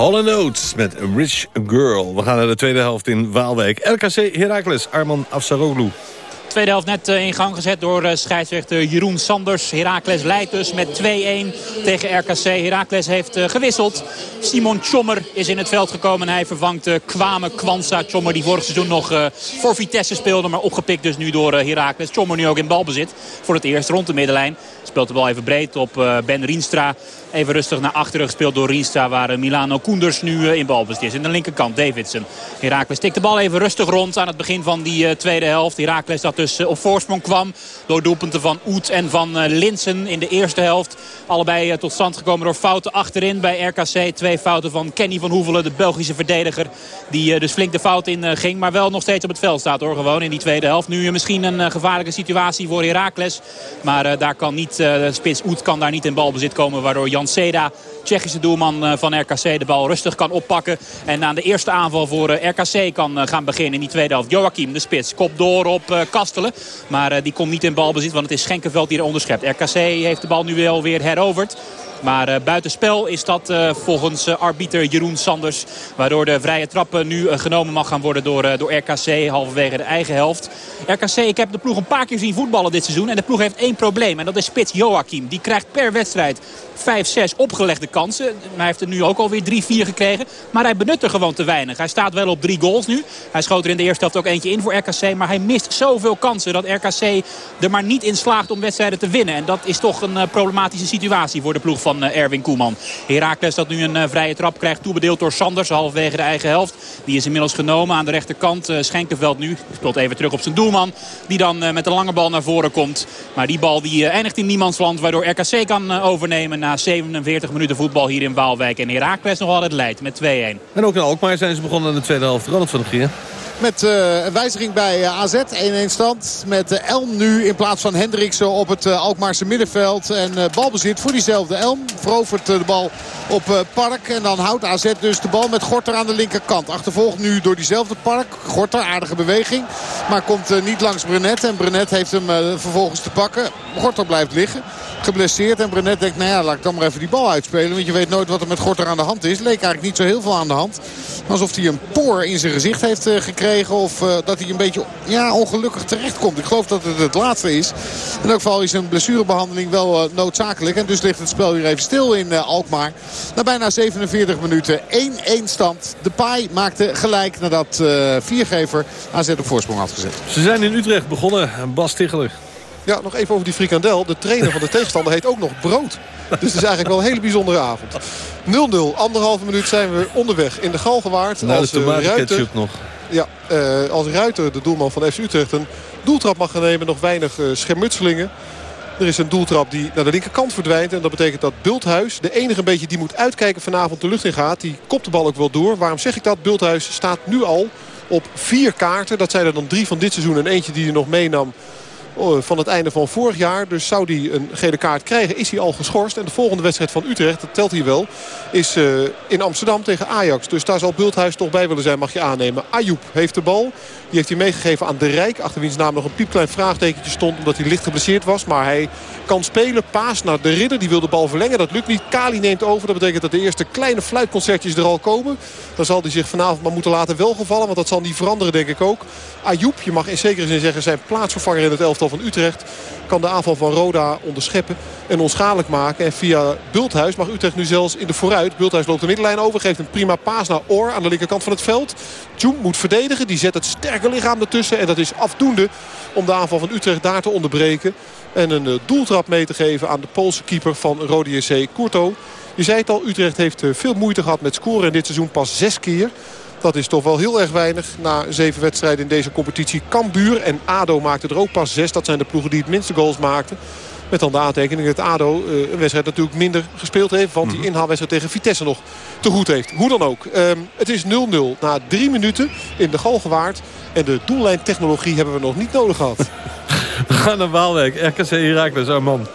Hall Oates met Rich Girl. We gaan naar de tweede helft in Waalwijk. RKC Heracles, Arman Afsaroglu. Tweede helft net eh, in gang gezet door eh, scheidsrechter Jeroen Sanders. Heracles leidt dus met 2-1 tegen RKC. Heracles heeft eh, gewisseld. Simon Tjommer is in het veld gekomen. En hij vervangt Kwame Kwanza. Tjommer die vorig seizoen nog voor Vitesse speelde. Maar opgepikt dus nu door Heracles. Tjommer nu ook in balbezit. Voor het eerst rond de middenlijn. Speelt de bal even breed op Ben Rienstra. Even rustig naar achteren gespeeld door Rienstra. Waar Milano Koenders nu in balbezit is. In de linkerkant Davidson. Heracles tikt de bal even rustig rond aan het begin van die tweede helft. Heracles dat dus op voorsprong kwam. Door doelpunten van Oet en van Linsen in de eerste helft. Allebei tot stand gekomen door fouten achterin bij RKC. Twee fouten van Kenny van Hoevelen, de Belgische verdediger. Die dus flink de fout in ging. Maar wel nog steeds op het veld staat hoor. Gewoon in die tweede helft. Nu misschien een gevaarlijke situatie voor Heracles. Maar daar kan niet, spits Oet kan daar niet in balbezit komen. Waardoor Jan Seda, Tsjechische doelman van RKC, de bal rustig kan oppakken. En aan de eerste aanval voor RKC kan gaan beginnen in die tweede helft. Joachim, de spits, kop door op Kastelen. Maar die komt niet in balbezit, want het is Schenkenveld die er onderschept. RKC heeft de bal nu wel weer heroverd. Maar uh, buitenspel is dat uh, volgens uh, arbiter Jeroen Sanders. Waardoor de vrije trap nu genomen mag gaan worden door, door RKC. Halverwege de eigen helft. RKC, ik heb de ploeg een paar keer zien voetballen dit seizoen. En de ploeg heeft één probleem. En dat is spits Joachim. Die krijgt per wedstrijd 5, 6 opgelegde kansen. Hij heeft er nu ook alweer 3, 4 gekregen. Maar hij benut er gewoon te weinig. Hij staat wel op drie goals nu. Hij schoot er in de eerste helft ook eentje in voor RKC. Maar hij mist zoveel kansen dat RKC er maar niet in slaagt om wedstrijden te winnen. En dat is toch een problematische situatie voor de ploeg van van Erwin Koeman. Herakles dat nu een vrije trap krijgt toebedeeld door Sanders. Halverwege de eigen helft. Die is inmiddels genomen aan de rechterkant. Schenkenveld nu speelt even terug op zijn doelman. Die dan met de lange bal naar voren komt. Maar die bal die eindigt in niemandsland. Waardoor RKC kan overnemen na 47 minuten voetbal hier in Waalwijk. En Herakles nog altijd leidt met 2-1. En ook in Alkmaar zijn ze begonnen in de tweede helft. Ronald van de Gier. Met uh, een wijziging bij uh, AZ. 1-1 stand. Met uh, Elm nu in plaats van Hendriksen op het Alkmaarse middenveld. En balbezit voor diezelfde Elm. Verovert de bal op Park. En dan houdt AZ dus de bal met Gorter aan de linkerkant. Achtervolgd nu door diezelfde Park. Gorter, aardige beweging. Maar komt niet langs Brenet. En Brenet heeft hem vervolgens te pakken. Gorter blijft liggen. Geblesseerd. En Brenet denkt, nou ja, laat ik dan maar even die bal uitspelen. Want je weet nooit wat er met Gorter aan de hand is. Leek eigenlijk niet zo heel veel aan de hand. Alsof hij een poor in zijn gezicht heeft gekregen. Of dat hij een beetje ja, ongelukkig terechtkomt. Ik geloof dat het het laatste is. In elk geval is een blessurebehandeling wel noodzakelijk. En dus ligt het spel weer even stil in Alkmaar. Na bijna 47 minuten 1-1 stand. De paai maakte gelijk nadat viergever AZ op voorsprong had gezet. Ze zijn in Utrecht begonnen. Bas Ticheler. Ja, nog even over die frikandel. De trainer van de tegenstander heet ook nog Brood. Dus het is eigenlijk wel een hele bijzondere avond. 0-0, anderhalve minuut zijn we onderweg in de Galgenwaard. Nou, als, de Ruiter, nog. Ja, uh, als Ruiter, de doelman van FC Utrecht, een doeltrap mag gaan nemen. Nog weinig uh, schermutselingen. Er is een doeltrap die naar de linkerkant verdwijnt. En dat betekent dat Bulthuis, de enige beetje die moet uitkijken vanavond de lucht in gaat. Die kopt de bal ook wel door. Waarom zeg ik dat? Bulthuis staat nu al op vier kaarten. Dat zijn er dan drie van dit seizoen en eentje die hij nog meenam van het einde van vorig jaar. Dus zou hij een gele kaart krijgen, is hij al geschorst. En de volgende wedstrijd van Utrecht, dat telt hij wel, is uh, in Amsterdam tegen Ajax. Dus daar zal Bulthuis toch bij willen zijn, mag je aannemen. Ayoub heeft de bal. Die heeft hij meegegeven aan De Rijk. Achter wiens naam nog een piepklein vraagtekentje stond. Omdat hij licht geblesseerd was. Maar hij kan spelen. Paas naar De Ridder. Die wil de bal verlengen. Dat lukt niet. Kali neemt over. Dat betekent dat de eerste kleine fluitconcertjes er al komen. Dan zal hij zich vanavond maar moeten laten welgevallen. Want dat zal niet veranderen denk ik ook. Ayoub, je mag in zekere zin zeggen zijn plaatsvervanger in het elftal van Utrecht. Kan de aanval van Roda onderscheppen en onschadelijk maken. En via Bulthuis mag Utrecht nu zelfs in de vooruit. Bulthuis loopt de middenlijn over. Geeft een prima paas naar Oor aan de linkerkant van het veld. Tjoem moet verdedigen. Die zet het sterke lichaam ertussen. En dat is afdoende om de aanval van Utrecht daar te onderbreken. En een doeltrap mee te geven aan de Poolse keeper van Rode JC, Kurto. Je zei het al, Utrecht heeft veel moeite gehad met scoren in dit seizoen pas zes keer. Dat is toch wel heel erg weinig na zeven wedstrijden in deze competitie. Cambuur en ADO maakten er ook pas zes. Dat zijn de ploegen die het minste goals maakten. Met dan de aantekening dat ADO een wedstrijd natuurlijk minder gespeeld heeft. Want die inhaalwedstrijd tegen Vitesse nog te goed heeft. Hoe dan ook. Um, het is 0-0 na drie minuten in de Galgenwaard. En de doellijntechnologie hebben we nog niet nodig gehad. We gaan naar Waalwijk. RKC Herakles, Arman.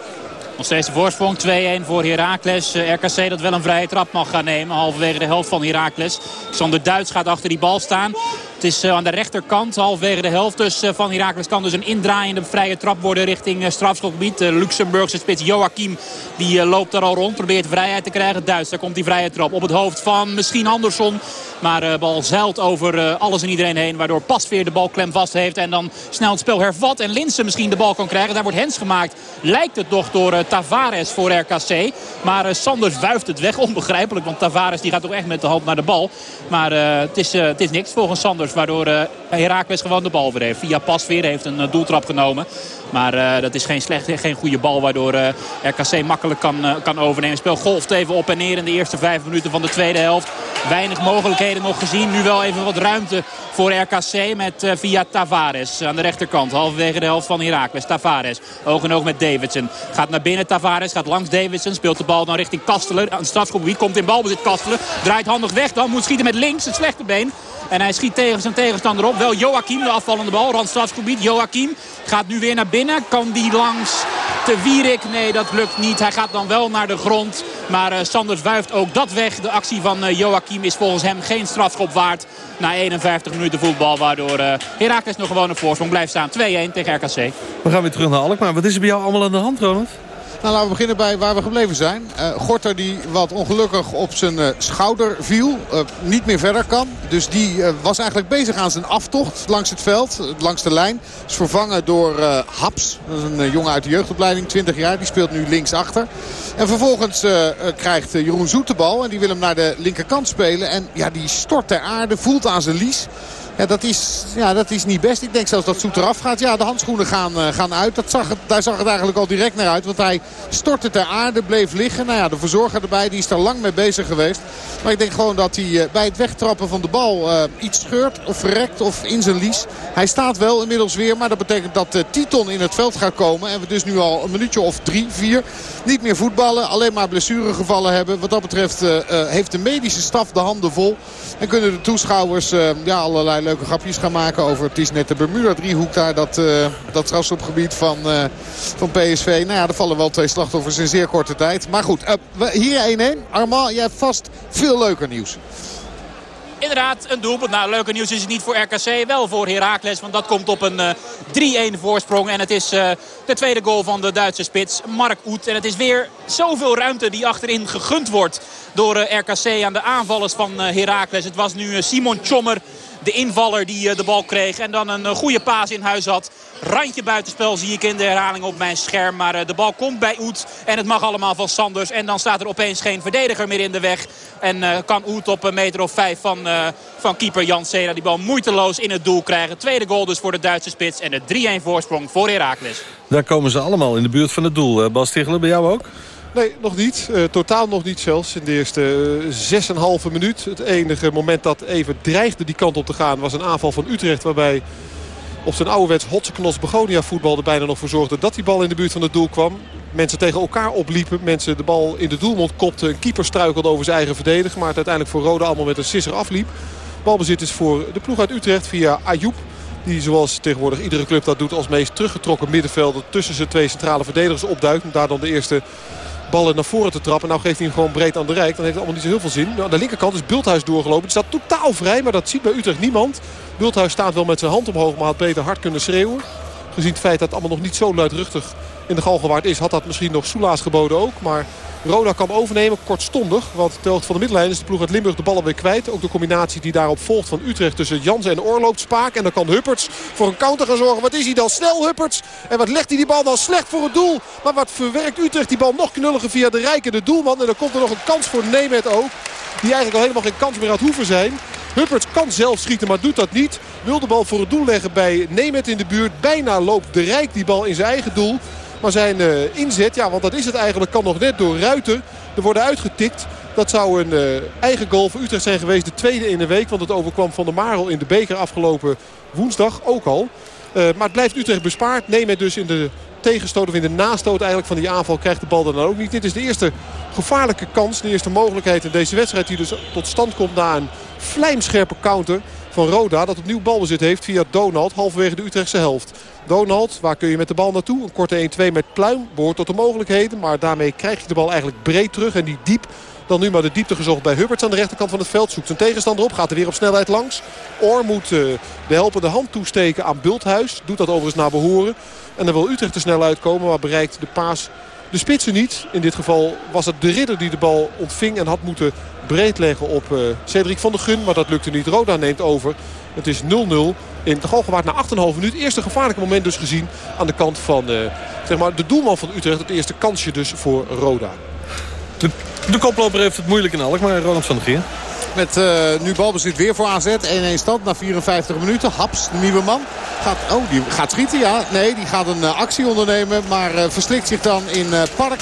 Nog steeds de voorsprong 2-1 voor Heracles. RKC dat wel een vrije trap mag gaan nemen. Halverwege de helft van Heracles. Sander Duits gaat achter die bal staan. Het is aan de rechterkant, halverwege de helft dus van Heracles. Kan dus een indraaiende vrije trap worden richting strafschopgebied. De Luxemburgse spits Joachim die loopt daar al rond. Probeert vrijheid te krijgen. Duits, daar komt die vrije trap op het hoofd van misschien Andersson. Maar de bal zeilt over alles en iedereen heen. Waardoor Pasveer de bal klem vast heeft. En dan snel het spel hervat. En Linsen misschien de bal kan krijgen. Daar wordt Hens gemaakt. Lijkt het nog door Tavares voor RKC. Maar Sanders wuift het weg. Onbegrijpelijk. Want Tavares die gaat toch echt met de hand naar de bal. Maar het, is, het is niks volgens Sanders. Waardoor Herakles gewoon de bal weer heeft. Via Pasveer heeft een doeltrap genomen. Maar dat is geen, slechte, geen goede bal waardoor RKC makkelijk kan, kan overnemen. Spel golft even op en neer in de eerste vijf minuten van de tweede helft. Weinig mogelijkheden nog gezien. Nu wel even wat ruimte voor RKC met via Tavares aan de rechterkant. Halverwege de helft van Herakles. Tavares oog in oog met Davidson. Gaat naar binnen Tavares, gaat langs Davidson. Speelt de bal dan richting Kastelen. Aan het strafschopgebied komt in balbezit Kastelen. Draait handig weg dan. Moet schieten met links, het slechte been. En hij schiet tegen zijn tegenstander op. Wel Joachim, de afvallende bal. Randstrafgebied. Joachim gaat nu weer naar binnen. Kan die langs te Wierik? Nee, dat lukt niet. Hij gaat dan wel naar de grond. Maar uh, Sanders wuift ook dat weg. De actie van uh, Joachim is volgens hem geen strafschop waard. Na 51 minuten voetbal. Waardoor uh, Herakles nog gewoon een voorsprong blijft staan. 2-1 tegen RKC. We gaan weer terug naar Alkmaar. Wat is er bij jou allemaal aan de hand, Ronald? Nou, laten we beginnen bij waar we gebleven zijn. Uh, Gorter die wat ongelukkig op zijn uh, schouder viel. Uh, niet meer verder kan. Dus die was eigenlijk bezig aan zijn aftocht langs het veld. langs de lijn. Is vervangen door Haps. Dat is een jongen uit de jeugdopleiding. 20 jaar. Die speelt nu linksachter. En vervolgens krijgt Jeroen Zoet de bal. En die wil hem naar de linkerkant spelen. En ja, die stort ter aarde. Voelt aan zijn lies. Ja, dat is, ja, dat is niet best. Ik denk zelfs dat Zoet eraf gaat. Ja, de handschoenen gaan, uh, gaan uit. Dat zag daar zag het eigenlijk al direct naar uit. Want hij stortte ter aarde, bleef liggen. Nou ja, de verzorger erbij, die is daar lang mee bezig geweest. Maar ik denk gewoon dat hij uh, bij het wegtrappen van de bal uh, iets scheurt. Of verrekt of in zijn lies. Hij staat wel inmiddels weer. Maar dat betekent dat Titon in het veld gaat komen. En we dus nu al een minuutje of drie, vier niet meer voetballen. Alleen maar blessuregevallen hebben. Wat dat betreft heeft de medische staf de handen vol. En kunnen de toeschouwers ja, allerlei leuke grapjes gaan maken over het is net de Bermuda-driehoek daar. Dat, uh, dat strafschopgebied van, uh, van PSV. Nou ja, er vallen wel twee slachtoffers in zeer korte tijd. Maar goed, uh, hier 1-1. Armand, jij hebt vast veel leuker nieuws. Inderdaad, een doelpunt. Nou, leuke nieuws is het niet voor RKC, wel voor Heracles. Want dat komt op een uh, 3-1 voorsprong. En het is de tweede goal van de Duitse spits, Mark Oet. En het is weer zoveel ruimte die achterin gegund wordt door RKC aan de aanvallers van Heracles. Het was nu Simon Tjommer de invaller die de bal kreeg. En dan een goede paas in huis had. Randje buitenspel zie ik in de herhaling op mijn scherm. Maar de bal komt bij Oet. En het mag allemaal van Sanders. En dan staat er opeens geen verdediger meer in de weg. En kan Oet op een meter of vijf van, van keeper Jan Sena die bal moeiteloos in het doel krijgen. Tweede goal dus voor de Duitse spits. En de 3-1 voorsprong voor Heracles. Daar komen ze allemaal in de buurt van het doel. Bas Tichelen, bij jou ook? Nee, nog niet. Uh, totaal nog niet zelfs. In de eerste uh, 6,5 minuut. Het enige moment dat even dreigde die kant op te gaan was een aanval van Utrecht. Waarbij op zijn ouderwets Hotseknos Begonia voetbal er bijna nog voor zorgde dat die bal in de buurt van het doel kwam. Mensen tegen elkaar opliepen. Mensen de bal in de doelmond kopten. Een keeper struikelde over zijn eigen verdediger. Maar uiteindelijk voor Rode allemaal met een sisser afliep. Balbezit is voor de ploeg uit Utrecht via Ayoub. Die zoals tegenwoordig iedere club dat doet als meest teruggetrokken middenvelder tussen zijn twee centrale verdedigers opduikt. En daar dan de eerste ballen naar voren te trappen. Nou geeft hij hem gewoon breed aan de rijk. Dan heeft het allemaal niet zo heel veel zin. Aan de linkerkant is Bulthuis doorgelopen. Die staat totaal vrij, maar dat ziet bij Utrecht niemand. Bulthuis staat wel met zijn hand omhoog, maar had beter hard kunnen schreeuwen. Gezien het feit dat het allemaal nog niet zo luidruchtig in de Galgenwaard is... had dat misschien nog soelaas geboden ook. Maar Roda kan overnemen, kortstondig. Want hoogte van de middenlijn is de ploeg uit Limburg de ballen weer kwijt. Ook de combinatie die daarop volgt van Utrecht tussen Jansen en Oor loopt spaak. En dan kan Hupperts voor een counter gaan zorgen. Wat is hij dan? Snel Hupperts. En wat legt hij die bal dan slecht voor het doel. Maar wat verwerkt Utrecht die bal nog knulliger via de rijke de doelman. En dan komt er nog een kans voor Nemet ook. Die eigenlijk al helemaal geen kans meer had hoeven zijn. Hupperts kan zelf schieten, maar doet dat niet. Wil de bal voor het doel leggen bij Nemet in de buurt. Bijna loopt de Rijk die bal in zijn eigen doel. Maar zijn uh, inzet, ja, want dat is het eigenlijk, kan nog net door Ruiter er worden uitgetikt. Dat zou een uh, eigen goal voor Utrecht zijn geweest. De tweede in de week, want het overkwam Van der Marel in de beker afgelopen woensdag ook al. Uh, maar het blijft Utrecht bespaard. Neem het dus in de tegenstoot of in de nastoot eigenlijk van die aanval krijgt de bal dan ook niet. Dit is de eerste gevaarlijke kans, de eerste mogelijkheid in deze wedstrijd die dus tot stand komt na een vlijmscherpe counter van Roda. Dat opnieuw balbezit heeft via Donald halverwege de Utrechtse helft. Donald, waar kun je met de bal naartoe? Een korte 1-2 met Pluim behoort tot de mogelijkheden. Maar daarmee krijg je de bal eigenlijk breed terug en niet diep. Dan nu maar de diepte gezocht bij Hubberts aan de rechterkant van het veld. Zoekt zijn tegenstander op. Gaat er weer op snelheid langs. Oor moet uh, de helpende hand toesteken aan Bulthuis. Doet dat overigens naar behoren. En dan wil Utrecht er snel uitkomen. Maar bereikt de paas de spitsen niet. In dit geval was het de ridder die de bal ontving. En had moeten breed leggen op uh, Cedric van der Gun. Maar dat lukte niet. Roda neemt over. Het is 0-0 in de Galgenwaard na 8,5 minuut. Eerste gevaarlijke moment dus gezien aan de kant van uh, zeg maar de doelman van Utrecht. Het eerste kansje dus voor Roda. De, de koploper heeft het moeilijk in Alk, maar Ronald van der Geer. Met uh, nu balbezit weer voor AZ. 1-1 stand na 54 minuten. Haps, de nieuwe man. Gaat, oh, die gaat schieten, ja. Nee, die gaat een uh, actie ondernemen. Maar uh, verslikt zich dan in Park.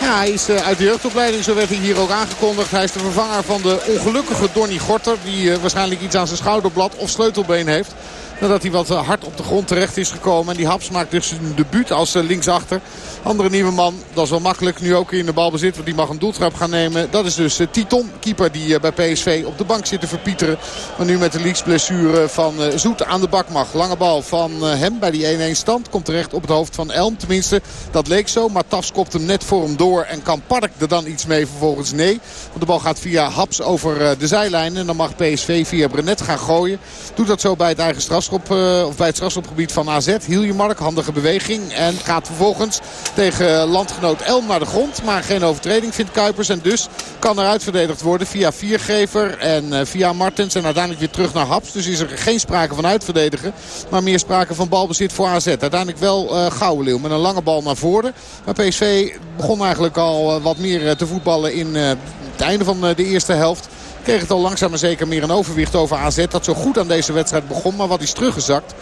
Ja, hij is uit de jeugdopleiding, zo werd hij hier ook aangekondigd. Hij is de vervanger van de ongelukkige Donny Gorter. Die waarschijnlijk iets aan zijn schouderblad of sleutelbeen heeft. Nadat hij wat hard op de grond terecht is gekomen. En die Haps maakt dus zijn debuut als linksachter. Andere nieuwe man, dat is wel makkelijk. Nu ook in de balbezit, want die mag een doeltrap gaan nemen. Dat is dus Titon, keeper die bij PSV op de bank zit te verpieteren. Maar nu met de leaksblessure van Zoet aan de bak mag. Lange bal van hem bij die 1-1 stand. Komt terecht op het hoofd van Elm. Tenminste, dat leek zo. Maar Tafs kopt hem net voor hem door. En kan Park er dan iets mee? Vervolgens nee. Want de bal gaat via Haps over de zijlijn. En dan mag PSV via Brenet gaan gooien. Doet dat zo bij het eigen strafschop, of bij het strafschopgebied van AZ. Hieljemark, handige beweging. En gaat vervolgens tegen landgenoot Elm naar de grond. Maar geen overtreding vindt Kuipers. En dus kan er uitverdedigd worden via Viergever en uh, via Martens. En uiteindelijk weer terug naar Haps. Dus is er geen sprake van uitverdedigen. Maar meer sprake van balbezit voor AZ. Uiteindelijk wel uh, Gouwenleeuw met een lange bal naar voren. Maar PSV begon eigenlijk al wat meer te voetballen in het einde van de eerste helft kreeg het al langzaam maar zeker meer een overwicht over AZ. Dat zo goed aan deze wedstrijd begon, maar wat is teruggezakt.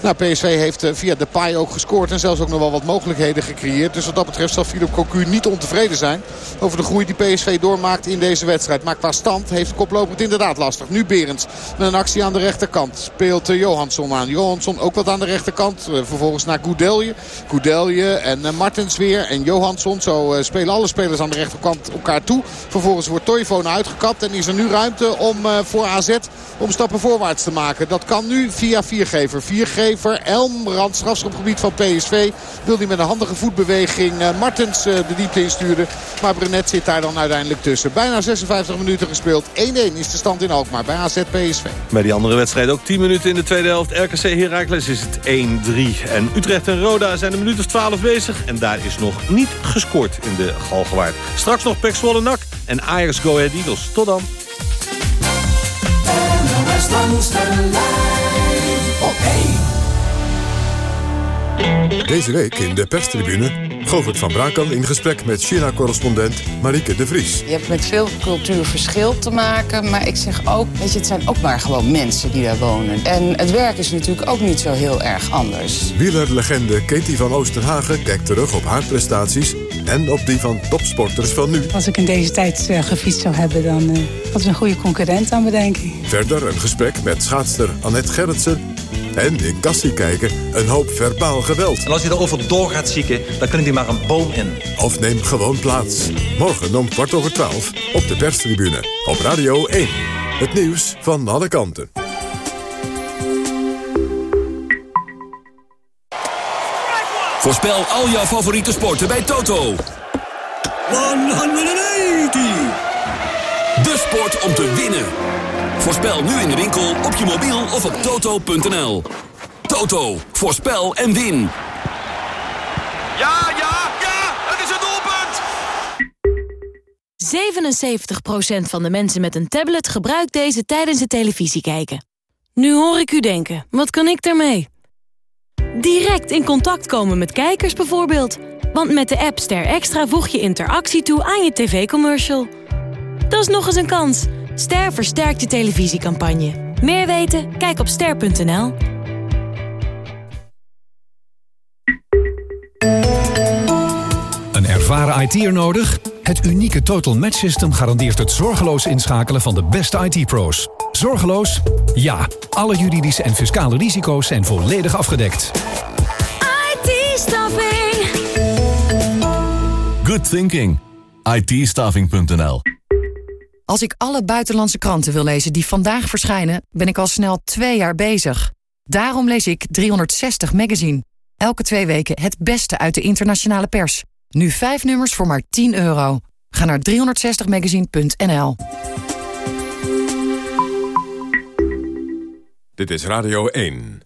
Nou, PSV heeft via Depay ook gescoord en zelfs ook nog wel wat mogelijkheden gecreëerd. Dus wat dat betreft zal Philip Cocu niet ontevreden zijn over de groei die PSV doormaakt in deze wedstrijd. Maar qua stand heeft de koploper het inderdaad lastig. Nu Berends met een actie aan de rechterkant. Speelt Johansson aan. Johansson ook wat aan de rechterkant. Vervolgens naar Goudelje. Goudelje en Martens weer. En Johansson. Zo spelen alle spelers aan de rechterkant elkaar toe. Vervolgens wordt Toivonen uitgekapt en is er nu ruimte om uh, voor AZ om stappen voorwaarts te maken. Dat kan nu via Viergever. Viergever, Elm, rand, strafschopgebied van PSV. Wil hij met een handige voetbeweging uh, Martens uh, de diepte insturen. Maar Brenet zit daar dan uiteindelijk tussen. Bijna 56 minuten gespeeld. 1-1 is de stand in Alkmaar bij AZ PSV. Bij die andere wedstrijd ook 10 minuten in de tweede helft. RKC Heracles is het 1-3. En Utrecht en Roda zijn een minuut of 12 bezig. En daar is nog niet gescoord in de Galgenwaard. Straks nog Pek Zwolle NAC en Ajax Go Ahead Eagles. Tot dan. Langs de lijn op 1. Deze week in de perstribune Govert van Brakel in gesprek met China-correspondent Marieke de Vries. Je hebt met veel cultuurverschil te maken, maar ik zeg ook... Weet je, het zijn ook maar gewoon mensen die daar wonen. En het werk is natuurlijk ook niet zo heel erg anders. Wielerlegende Katie van Oosterhagen kijkt terug op haar prestaties... en op die van topsporters van nu. Als ik in deze tijd uh, gefietst zou hebben, dan uh, was een goede concurrent aan me, denk ik. Verder een gesprek met schaatster Annette Gerritsen... En in Kassie kijken, een hoop verbaal geweld. En als je erover door gaat zieken, dan kun je maar een boom in. Of neem gewoon plaats. Morgen om kwart over twaalf op de perstribune. Op Radio 1. Het nieuws van alle kanten. Voorspel al jouw favoriete sporten bij Toto. 180! De sport om te winnen. Voorspel nu in de winkel, op je mobiel of op toto.nl. Toto, voorspel en win. Ja, ja, ja, het is een doelpunt! 77% van de mensen met een tablet gebruikt deze tijdens het televisie kijken. Nu hoor ik u denken, wat kan ik daarmee? Direct in contact komen met kijkers bijvoorbeeld. Want met de app Ster Extra voeg je interactie toe aan je tv-commercial. Dat is nog eens een kans. Ster versterkt je televisiecampagne. Meer weten? Kijk op ster.nl. Een ervaren IT'er nodig? Het unieke Total Match System garandeert het zorgeloos inschakelen van de beste IT-pro's. Zorgeloos? Ja. Alle juridische en fiscale risico's zijn volledig afgedekt. IT-staffing. Good thinking. IT-staffing.nl Als ik alle buitenlandse kranten wil lezen die vandaag verschijnen... ben ik al snel twee jaar bezig. Daarom lees ik 360 Magazine. Elke twee weken het beste uit de internationale pers. Nu vijf nummers voor maar 10 euro. Ga naar 360magazine.nl. Dit is Radio 1.